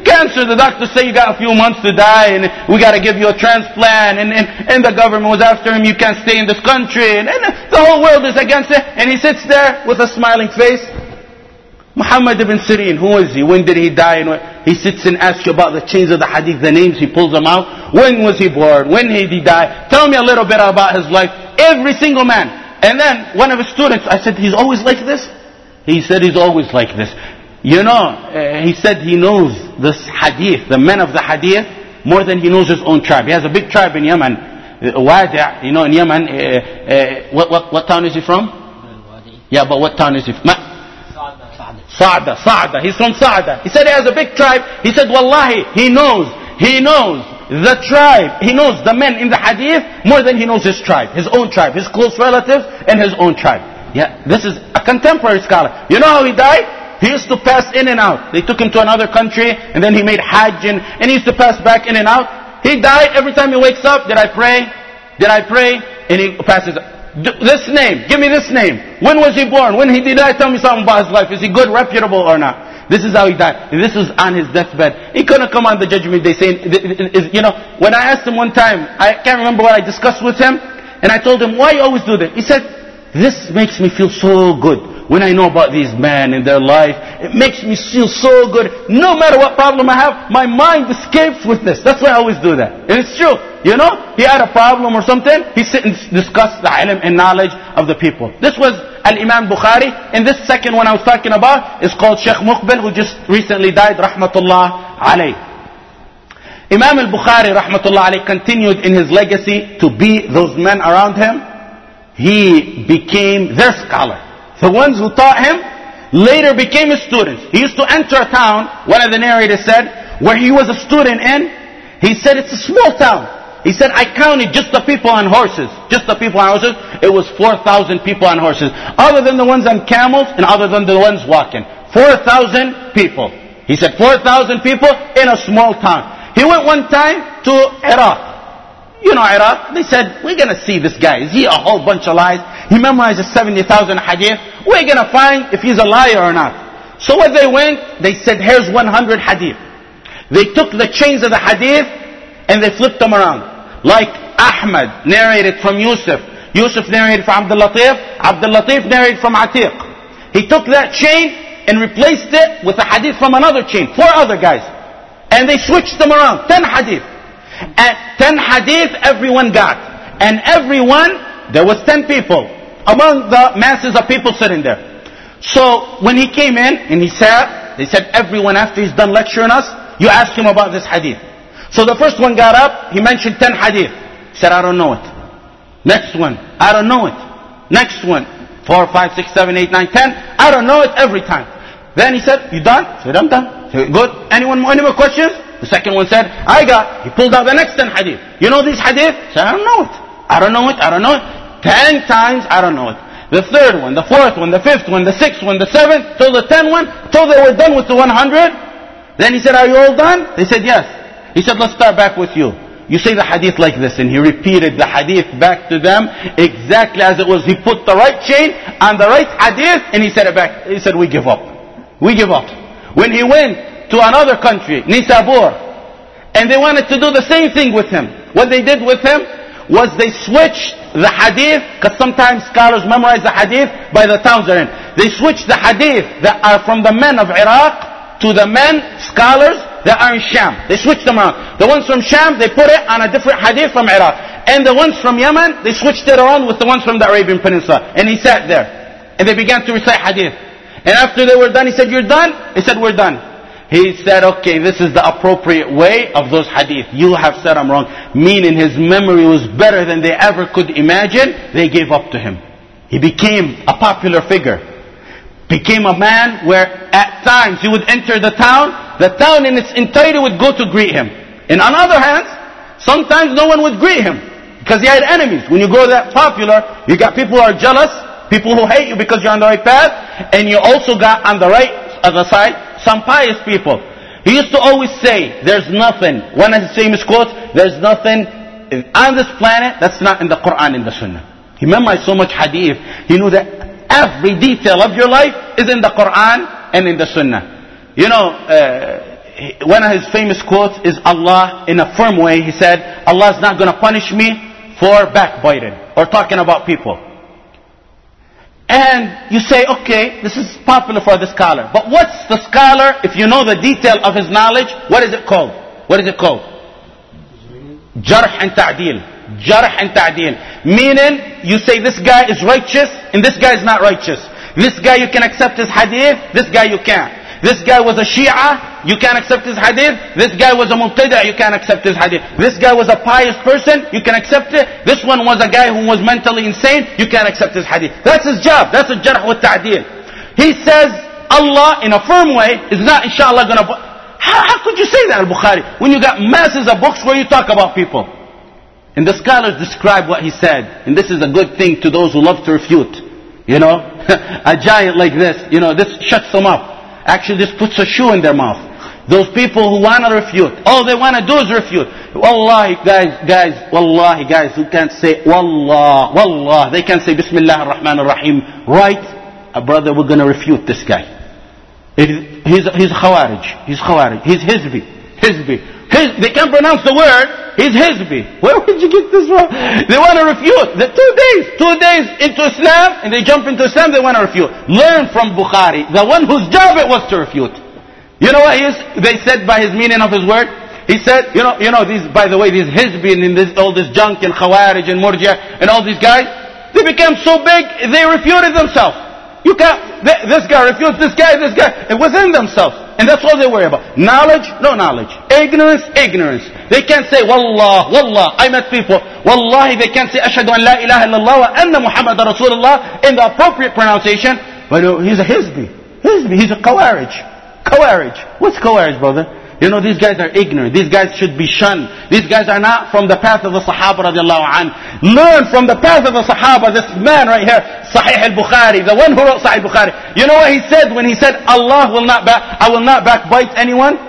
cancer. The doctors say you got a few months to die and we got to give you a transplant. And, and, and the government was after him. You can't stay in this country. And, and the whole world is against it. And he sits there with a smiling face. Muhammad ibn Sirin, who is he? When did he die? And he sits and asks you about the chains of the hadith, the names, he pulls them out. When was he born? When did he die? Tell me a little bit about his life. Every single man. And then one of his students, I said, he's always like this? He said he's always like this. You know, uh, he said he knows this hadith, the men of the hadith, more than he knows his own tribe. He has a big tribe in Yemen, uh, Wadi', you know, in Yemen. Uh, uh, what, what, what town is he from? Yeah, but what town is he from? Sa'da, Sa'da. He's from Sa'da. He said he has a big tribe. He said, Wallahi, he knows, he knows the tribe, he knows the men in the hadith more than he knows his tribe, his own tribe, his close relatives and his own tribe. Yeah, this is a contemporary scholar. You know how he died? He used to pass in and out. They took him to another country and then he made hajj and, and he used to pass back in and out. He died every time he wakes up. Did I pray? Did I pray? And he passes. This name. Give me this name. When was he born? When he did I tell me something about his life. Is he good, reputable or not? This is how he died. This is on his deathbed. He couldn't come on the judgment day saying, you know, when I asked him one time, I can't remember what I discussed with him, and I told him, why you always do that? He said, this makes me feel so good when I know about these men and their life. It makes me feel so good. No matter what problem I have, my mind escapes with this. That's why I always do that. And it's true. You know, he had a problem or something, he sit and discuss the ilm and knowledge of the people. This was Al-Imam Bukhari. And this second one I was talking about is called Sheikh Muqbil, who just recently died, rahmatullah alayh. Imam al-Bukhari, rahmatullah alayh, continued in his legacy to be those men around him he became their scholar. The ones who taught him later became his students. He used to enter a town, one of the narrators said, where he was a student in. He said it's a small town. He said, I counted just the people on horses. Just the people on horses. It was 4,000 people on horses. Other than the ones on camels and other than the ones walking. 4,000 people. He said 4,000 people in a small town. He went one time to Iraq. You know Iraq, they said, we're going to see this guy. Is he a whole bunch of lies? He memorizes 70,000 hadith. We're going to find if he's a liar or not. So when they went, they said, here's 100 hadith. They took the chains of the hadith and they flipped them around. Like Ahmad narrated from Yusuf. Yusuf narrated from Abdul Latif. Abdul Latif narrated from Atiq. He took that chain and replaced it with a hadith from another chain. Four other guys. And they switched them around. Ten hadith. And ten hadith everyone got. And everyone, there was ten people among the masses of people sitting there. So when he came in and he sat, they said everyone after he's done lecturing us, you ask him about this hadith. So the first one got up, he mentioned ten hadith. He said, I don't know it. Next one, I don't know it. Next one, four, five, six, seven, eight, nine, ten. I don't know it every time. Then he said, you done? I said, I'm done. Said, Good. Anyone, any more questions? The second one said, I got. He pulled out the next ten hadith. You know these hadith? Said, I don't know it. I don't know it. I don't know it. Ten times, I don't know it. The third one, the fourth one, the fifth one, the sixth one, the seventh, till the tenth one, till they were done with the 100. Then he said, are you all done? They said, yes. He said, let's start back with you. You say the hadith like this, and he repeated the hadith back to them exactly as it was. He put the right chain on the right hadith, and he said it back. He said, we give up. We give up. When he went to another country, Nisabur, and they wanted to do the same thing with him. What they did with him was they switched the hadith, because sometimes scholars memorize the hadith by the towns they're in. They switched the hadith that are from the men of Iraq to the men, scholars, that are in Sham. They switched them around. The ones from Sham, they put it on a different hadith from Iraq. And the ones from Yemen, they switched it around with the ones from the Arabian Peninsula. And he sat there. And they began to recite hadith. And after they were done, he said, you're done? He said, we're done. He said, okay, this is the appropriate way of those hadith. You have said I'm wrong. Meaning his memory was better than they ever could imagine. They gave up to him. He became a popular figure. became a man where at times he would enter the town, the town in its entirety would go to greet him. And on other hands, sometimes no one would greet him because he had enemies. When you grow that popular, you got people who are jealous, people who hate you because you're on the right path, and you also got on the right other side some pious people. He used to always say, there's nothing, one of his famous quotes, there's nothing on this planet that's not in the Quran and the Sunnah. He memorized so much hadith, he knew that every detail of your life is in the Quran and in the Sunnah. You know, uh, one of his famous quotes is Allah, in a firm way, he said, Allah is not going to punish me for backbiting or talking about people. And you say, okay, this is popular for the scholar. But what's the scholar, if you know the detail of his knowledge, what is it called? What is it called? Jarh and ta'dil. Jarh and ta'dil. Meaning, you say this guy is righteous and this guy is not righteous. This guy you can accept his hadith, this guy you can't. This guy was a Shia, you can't accept his hadith. This guy was a Muqtada, you can't accept his hadith. This guy was a pious person, you can accept it. This one was a guy who was mentally insane, you can't accept his hadith. That's his job. That's a jarh wa ta'dil. He says, Allah, in a firm way, is not inshallah gonna... How, how could you say that, Al-Bukhari, when you got masses of books where you talk about people? And the scholars describe what he said. And this is a good thing to those who love to refute. You know, a giant like this, you know, this shuts them up. Actually, this puts a shoe in their mouth. Those people who want to refute, all they want to do is refute. Wallahi, guys, guys, wallahi, guys, who can't say wallah, wallah, they can't say Bismillah ar-Rahman ar-Rahim, right? Uh, brother, we're going to refute this guy. He's, he's Khawarij, he's Khawarij, he's Hizbi, Hizbi. His, they can't pronounce the word, he's Hizbi. Where would you get this from? They want to refute. The two days, two days into Islam, and they jump into Islam, they want to refute. Learn from Bukhari, the one whose job it was to refute. You know what he is, they said by his meaning of his word? He said, you know, you know, these, by the way, these Hizbi and this, all this junk and Khawarij and Murja and all these guys, they became so big, they refuted themselves. You can't, this guy refutes this guy, this guy, and within themselves. And that's all they worry about. Knowledge, no knowledge. Ignorance, ignorance. They can't say, Wallah, Wallah. I met people. Wallahi, they can't say, Ashhadu an la ilaha illallah wa anna Muhammad Rasulullah in the appropriate pronunciation. But he's a Hizbi. Hizbi, he's a Khawarij. Khawarij. What's Khawarij, brother? You know, these guys are ignorant. These guys should be shunned. These guys are not from the path of the Sahaba radiallahu an. Learn from the path of the Sahaba. This man right here, Sahih al-Bukhari, the one who wrote Sahih al-Bukhari. You know what he said when he said, Allah will not back, I will not backbite anyone?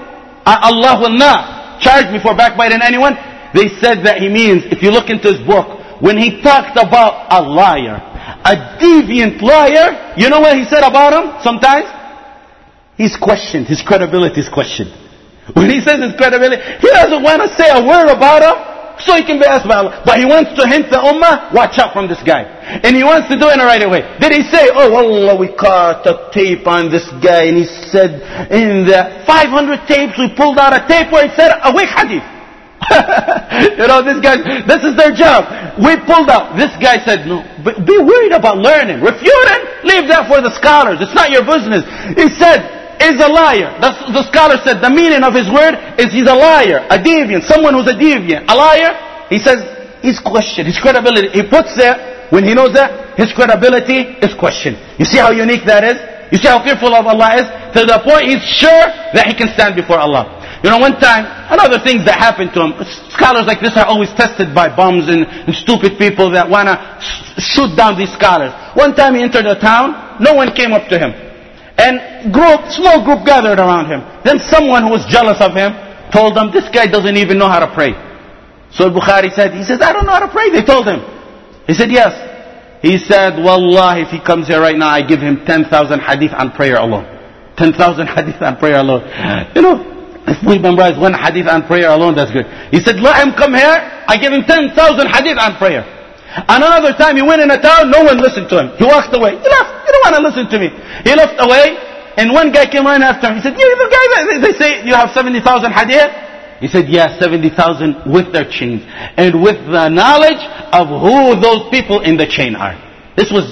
Uh, Allah will not charge me for backbiting anyone? They said that he means, if you look into his book, when he talked about a liar, a deviant liar, you know what he said about him sometimes? He's questioned, his credibility is questioned. When he says his credibility, he doesn't want to say a word about him so he can be asked Allah. But he wants to hint the ummah, watch out from this guy. And he wants to do it right way. Did he say, oh Allah, we caught a tape on this guy and he said in the 500 tapes we pulled out a tape where it said a weak hadith. you know, this guy, this is their job. We pulled out. This guy said, no, be worried about learning. Refuting, leave that for the scholars. It's not your business. He said, is a liar. The, the scholar said the meaning of his word is he's a liar, a deviant, someone who's a deviant. A liar, he says, his question, his credibility. He puts there, when he knows that, his credibility is questioned. You see how unique that is? You see how fearful of Allah is? To the point he's sure that he can stand before Allah. You know, one time, another things that happened to him, scholars like this are always tested by bums and, and stupid people that want to shoot down these scholars. One time he entered a town, no one came up to him. And group, small group gathered around him. Then someone who was jealous of him told them, this guy doesn't even know how to pray. So Bukhari said, he says, I don't know how to pray. They told him. He said, yes. He said, Wallah, if he comes here right now, I give him 10,000 hadith on prayer alone. 10,000 hadith on prayer alone. You know, if we memorize one hadith on prayer alone, that's good. He said, let him come here, I give him 10,000 hadith on prayer. Another time he went in a town, no one listened to him. He walked away. He left. You don't want to listen to me. He left away, and one guy came in after him. He said, you're the guy they say you have 70,000 hadith? He said, yes, 70,000 with their chains. And with the knowledge of who those people in the chain are. This was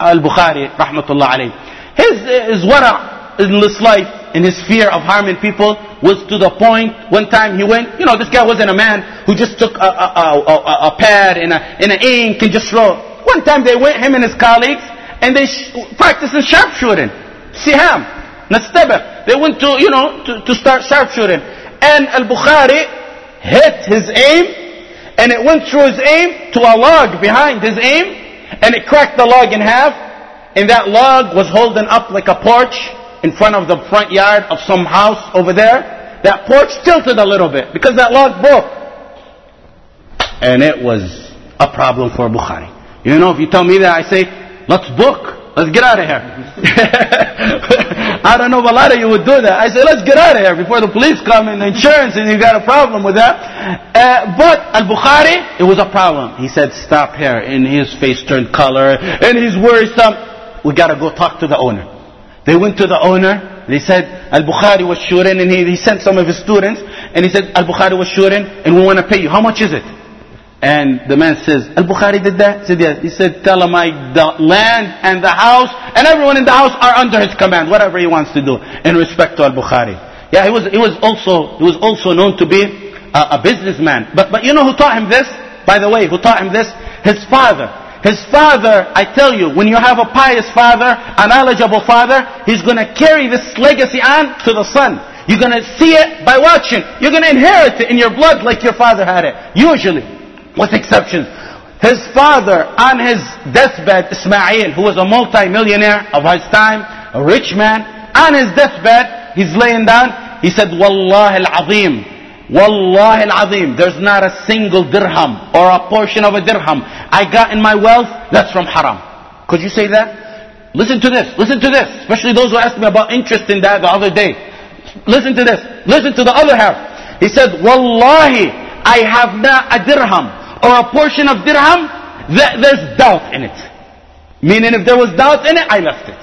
Al-Bukhari, rahmatullah alayh. His, uh, his wara in this life, in his fear of harming people, was to the point, one time he went, you know, this guy wasn't a man who just took a, a, a, a, pad and, a, and an ink and just wrote. One time they went, him and his colleagues, and they sh- practicing sharpshooting. Siham, Nastabah. They went to, you know, to, to start sharpshooting. And Al-Bukhari hit his aim, and it went through his aim to a log behind his aim, and it cracked the log in half, and that log was holding up like a porch in front of the front yard of some house over there. That porch tilted a little bit because that log broke. And it was a problem for Bukhari. You know, if you tell me that, I say, let's book. Let's get out of here. I don't know if a lot of you would do that. I say, let's get out of here before the police come and the insurance and you got a problem with that. Uh, but Al-Bukhari, it was a problem. He said, stop here. And his face turned color and he's worrisome. We got to go talk to the owner. They went to the owner. They said Al-Bukhari was shooting and he, he sent some of his students and he said Al-Bukhari was shooting and we want to pay you. How much is it? And the man says, Al-Bukhari did that? He said, yes. He said, tell him I, the land and the house and everyone in the house are under his command, whatever he wants to do in respect to Al-Bukhari. Yeah, he was, he was also, he was also known to be a, a businessman. But, but you know who taught him this? By the way, who taught him this? His father. His father, I tell you, when you have a pious father, a knowledgeable father, he's going to carry this legacy on to the son. You're going to see it by watching. You're going to inherit it in your blood like your father had it. Usually. With exceptions. His father, on his deathbed, Ismail, who was a multi-millionaire of his time, a rich man, on his deathbed, he's laying down, he said, Wallah al-Azim, Wallah al-Azim, there's not a single dirham or a portion of a dirham I got in my wealth that's from haram. Could you say that? Listen to this, listen to this, especially those who asked me about interest in that the other day. Listen to this, listen to the other half. He said, Wallahi, I have not a dirham or a portion of dirham that there's doubt in it. Meaning if there was doubt in it, I left it.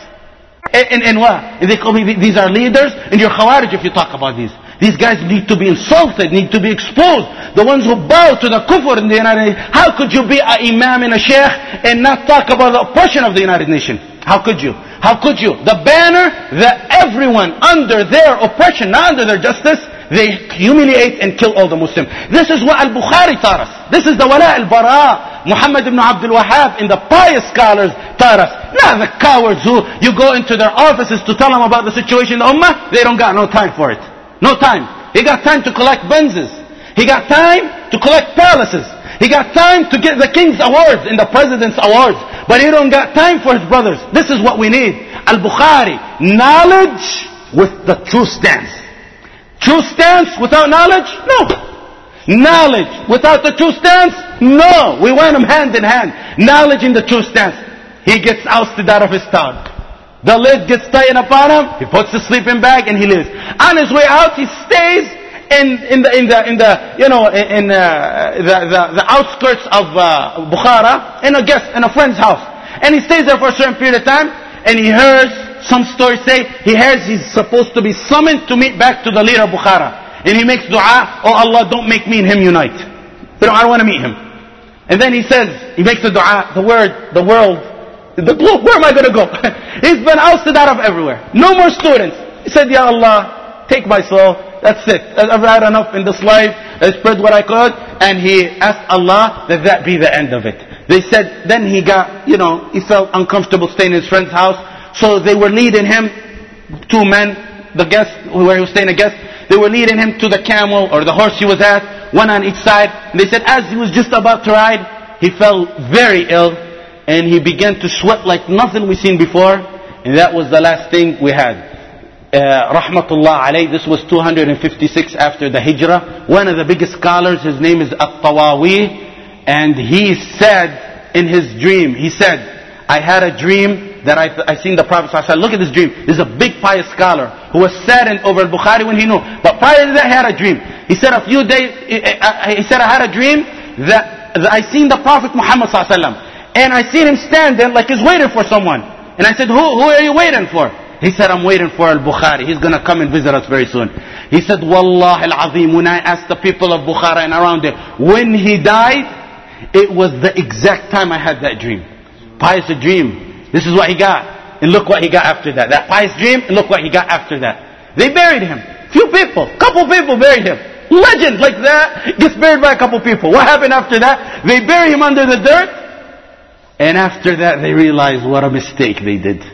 And, and, and what? They call me, these are leaders, and you're khawarij if you talk about these. These guys need to be insulted, need to be exposed. The ones who bow to the kufr in the United Nations. How could you be an imam and a sheikh and not talk about the oppression of the United Nations? How could you? How could you? The banner that everyone under their oppression, not under their justice, they humiliate and kill all the Muslims. This is what Al-Bukhari taught us. This is the wala al-bara. Muhammad ibn Abdul Wahhab and the pious scholars taught us. Not the cowards who you go into their offices to tell them about the situation in the ummah. They don't got no time for it. No time. He got time to collect Benzes. He got time to collect palaces. He got time to get the king's awards and the president's awards. But he don't got time for his brothers. This is what we need. Al-Bukhari, knowledge with the true stance. True stance without knowledge? No. Knowledge without the true stance? No. We want them hand in hand. Knowledge in the true stance. He gets ousted out of his town. The lid gets tightened upon him. He puts the sleeping bag and he leaves. On his way out, he stays in in the in the in the you know in uh, the, the the outskirts of uh, Bukhara in a guest in a friend's house, and he stays there for a certain period of time. And he hears some stories say he hears he's supposed to be summoned to meet back to the leader of Bukhara, and he makes du'a, "Oh Allah, don't make me and him unite. You know, I don't want to meet him." And then he says, he makes the du'a, the word, the world the globe, where am I going to go? He's been ousted out of everywhere. No more students. He said, Ya Allah, take my soul. That's it. I've had enough in this life. I spread what I could. And he asked Allah that that be the end of it. They said, then he got, you know, he felt uncomfortable staying in his friend's house. So they were leading him, two men, the guest, where he was staying a guest, they were leading him to the camel or the horse he was at, one on each side. And they said, as he was just about to ride, he fell very ill and he began to sweat like nothing we seen before, and that was the last thing we had. Uh, Rahmatullah alayh, this was 256 after the Hijrah. One of the biggest scholars, his name is At-Tawawi, and he said in his dream, he said, I had a dream that I, I seen the Prophet I said, look at this dream. This is a big pious scholar who was saddened over Bukhari when he knew. But prior to that, he had a dream. He said a few days, he said, I had a dream that, that I seen the Prophet Muhammad sallallahu and I seen him standing like he's waiting for someone. And I said, who, who are you waiting for? He said, I'm waiting for Al-Bukhari. He's going to come and visit us very soon. He said, Wallah al-Azim, when I asked the people of Bukhara and around there, when he died, it was the exact time I had that dream. Pious dream. This is what he got. And look what he got after that. That pious dream, and look what he got after that. They buried him. Few people, couple people buried him. Legend like that gets buried by a couple people. What happened after that? They bury him under the dirt, And after that, they realize what a mistake they did.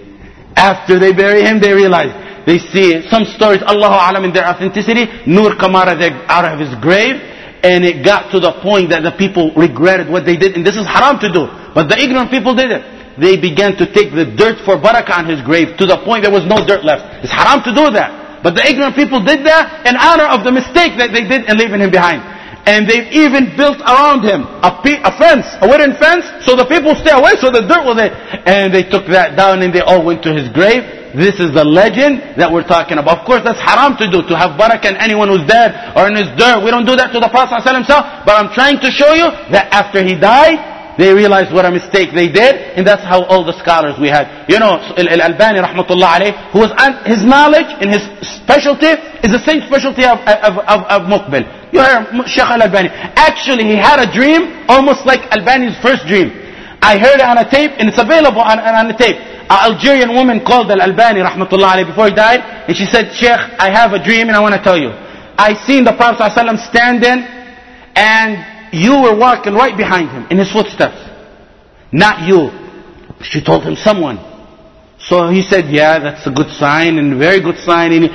After they bury him, they realize. They see some stories, Allahu Alam in their authenticity, Nur Kamara out of his grave, and it got to the point that the people regretted what they did, and this is haram to do. But the ignorant people did it. They began to take the dirt for barakah on his grave to the point there was no dirt left. It's haram to do that. But the ignorant people did that in honor of the mistake that they did in leaving him behind. And they've even built around him a, a fence, a wooden fence, so the people stay away, so the dirt will there. And they took that down and they all went to his grave. This is the legend that we're talking about. Of course, that's haram to do, to have barakah in anyone who's dead or in his dirt. We don't do that to the Prophet ﷺ himself. But I'm trying to show you that after he died, they realized what a mistake they did, and that's how all the scholars we had. You know, Al-Albani rahmatullah alayh, who was, his knowledge and his specialty is the same specialty of, of, of, of Muqbil. You hear Sheikh Al-Albani. Actually, he had a dream almost like Albani's first dream. I heard it on a tape, and it's available on, on a tape. An Algerian woman called Al-Albani rahmatullah alayh before he died, and she said, Sheikh, I have a dream and I want to tell you. I seen the Prophet ﷺ standing, and you were walking right behind him in his footsteps. Not you. She told him someone. So he said, yeah, that's a good sign and very good sign. And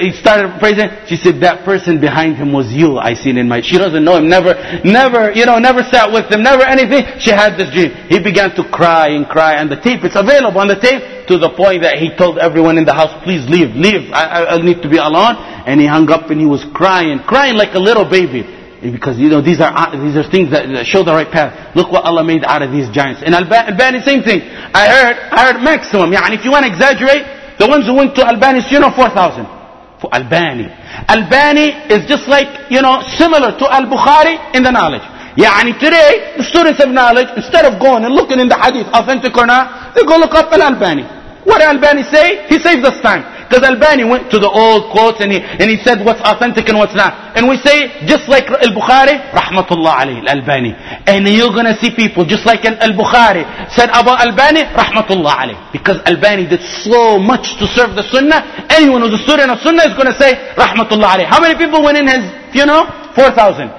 he started praising. She said, that person behind him was you. I seen in my, she doesn't know him, never, never, you know, never sat with him, never anything. She had this dream. He began to cry and cry and the tape, it's available on the tape to the point that he told everyone in the house, please leave, leave. I, I, I need to be alone. And he hung up and he was crying, crying like a little baby because you know these are uh, these are things that show the right path. Look what Allah made out of these giants. And Albani, same thing. I heard I heard maximum. Yeah, and if you want to exaggerate, the ones who went to Albani, you know, four thousand for Albani. Albani is just like you know similar to Al Bukhari in the knowledge. Yeah, and today the students of knowledge, instead of going and looking in the hadith, authentic or not, they go look up Al Albani. What Albani say? He saves us time. Because Albani went to the old quotes and he, and he said what's authentic and what's not. And we say, just like Al-Bukhari, Rahmatullah alayhi, Al-Albani. And you're gonna see people, just like Al-Bukhari said Abu Albani, Rahmatullah alayhi. Because Albani did so much to serve the Sunnah, anyone who's a student of Sunnah is gonna say, Rahmatullah alayhi. How many people went in his, funeral? 4,000.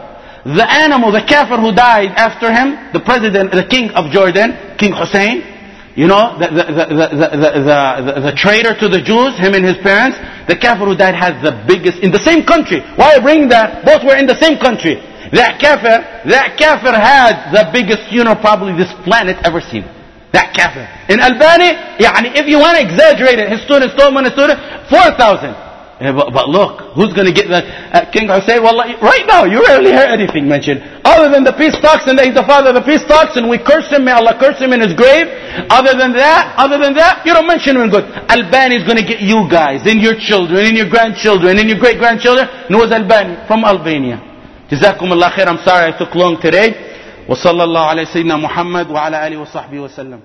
The animal, the kafir who died after him, the president, the king of Jordan, King Hussein, you know, the, the, the, the, traitor to the Jews, him and his parents, the kafir who died has the biggest, in the same country. Why bring that? Both were in the same country. That kafir, that kafir had the biggest funeral probably this planet ever seen. That kafir. In Albani, يعني if you want to exaggerate it, his students told me, 4,000. Yeah, but, but, look, who's going to get the uh, King Hussein? Well, right now, you rarely hear anything mentioned. Other than the peace talks and the intifada, the peace talks, and we curse him, may Allah curse him in his grave. Other than that, other than that, you don't mention him in good. Albani is going to get you guys, and your children, and your grandchildren, and your great-grandchildren. And who was Albani? From Albania. جزاكم الله خير. I'm sorry I took long today. وصلى الله على سيدنا محمد وعلى آله وصحبه وسلم.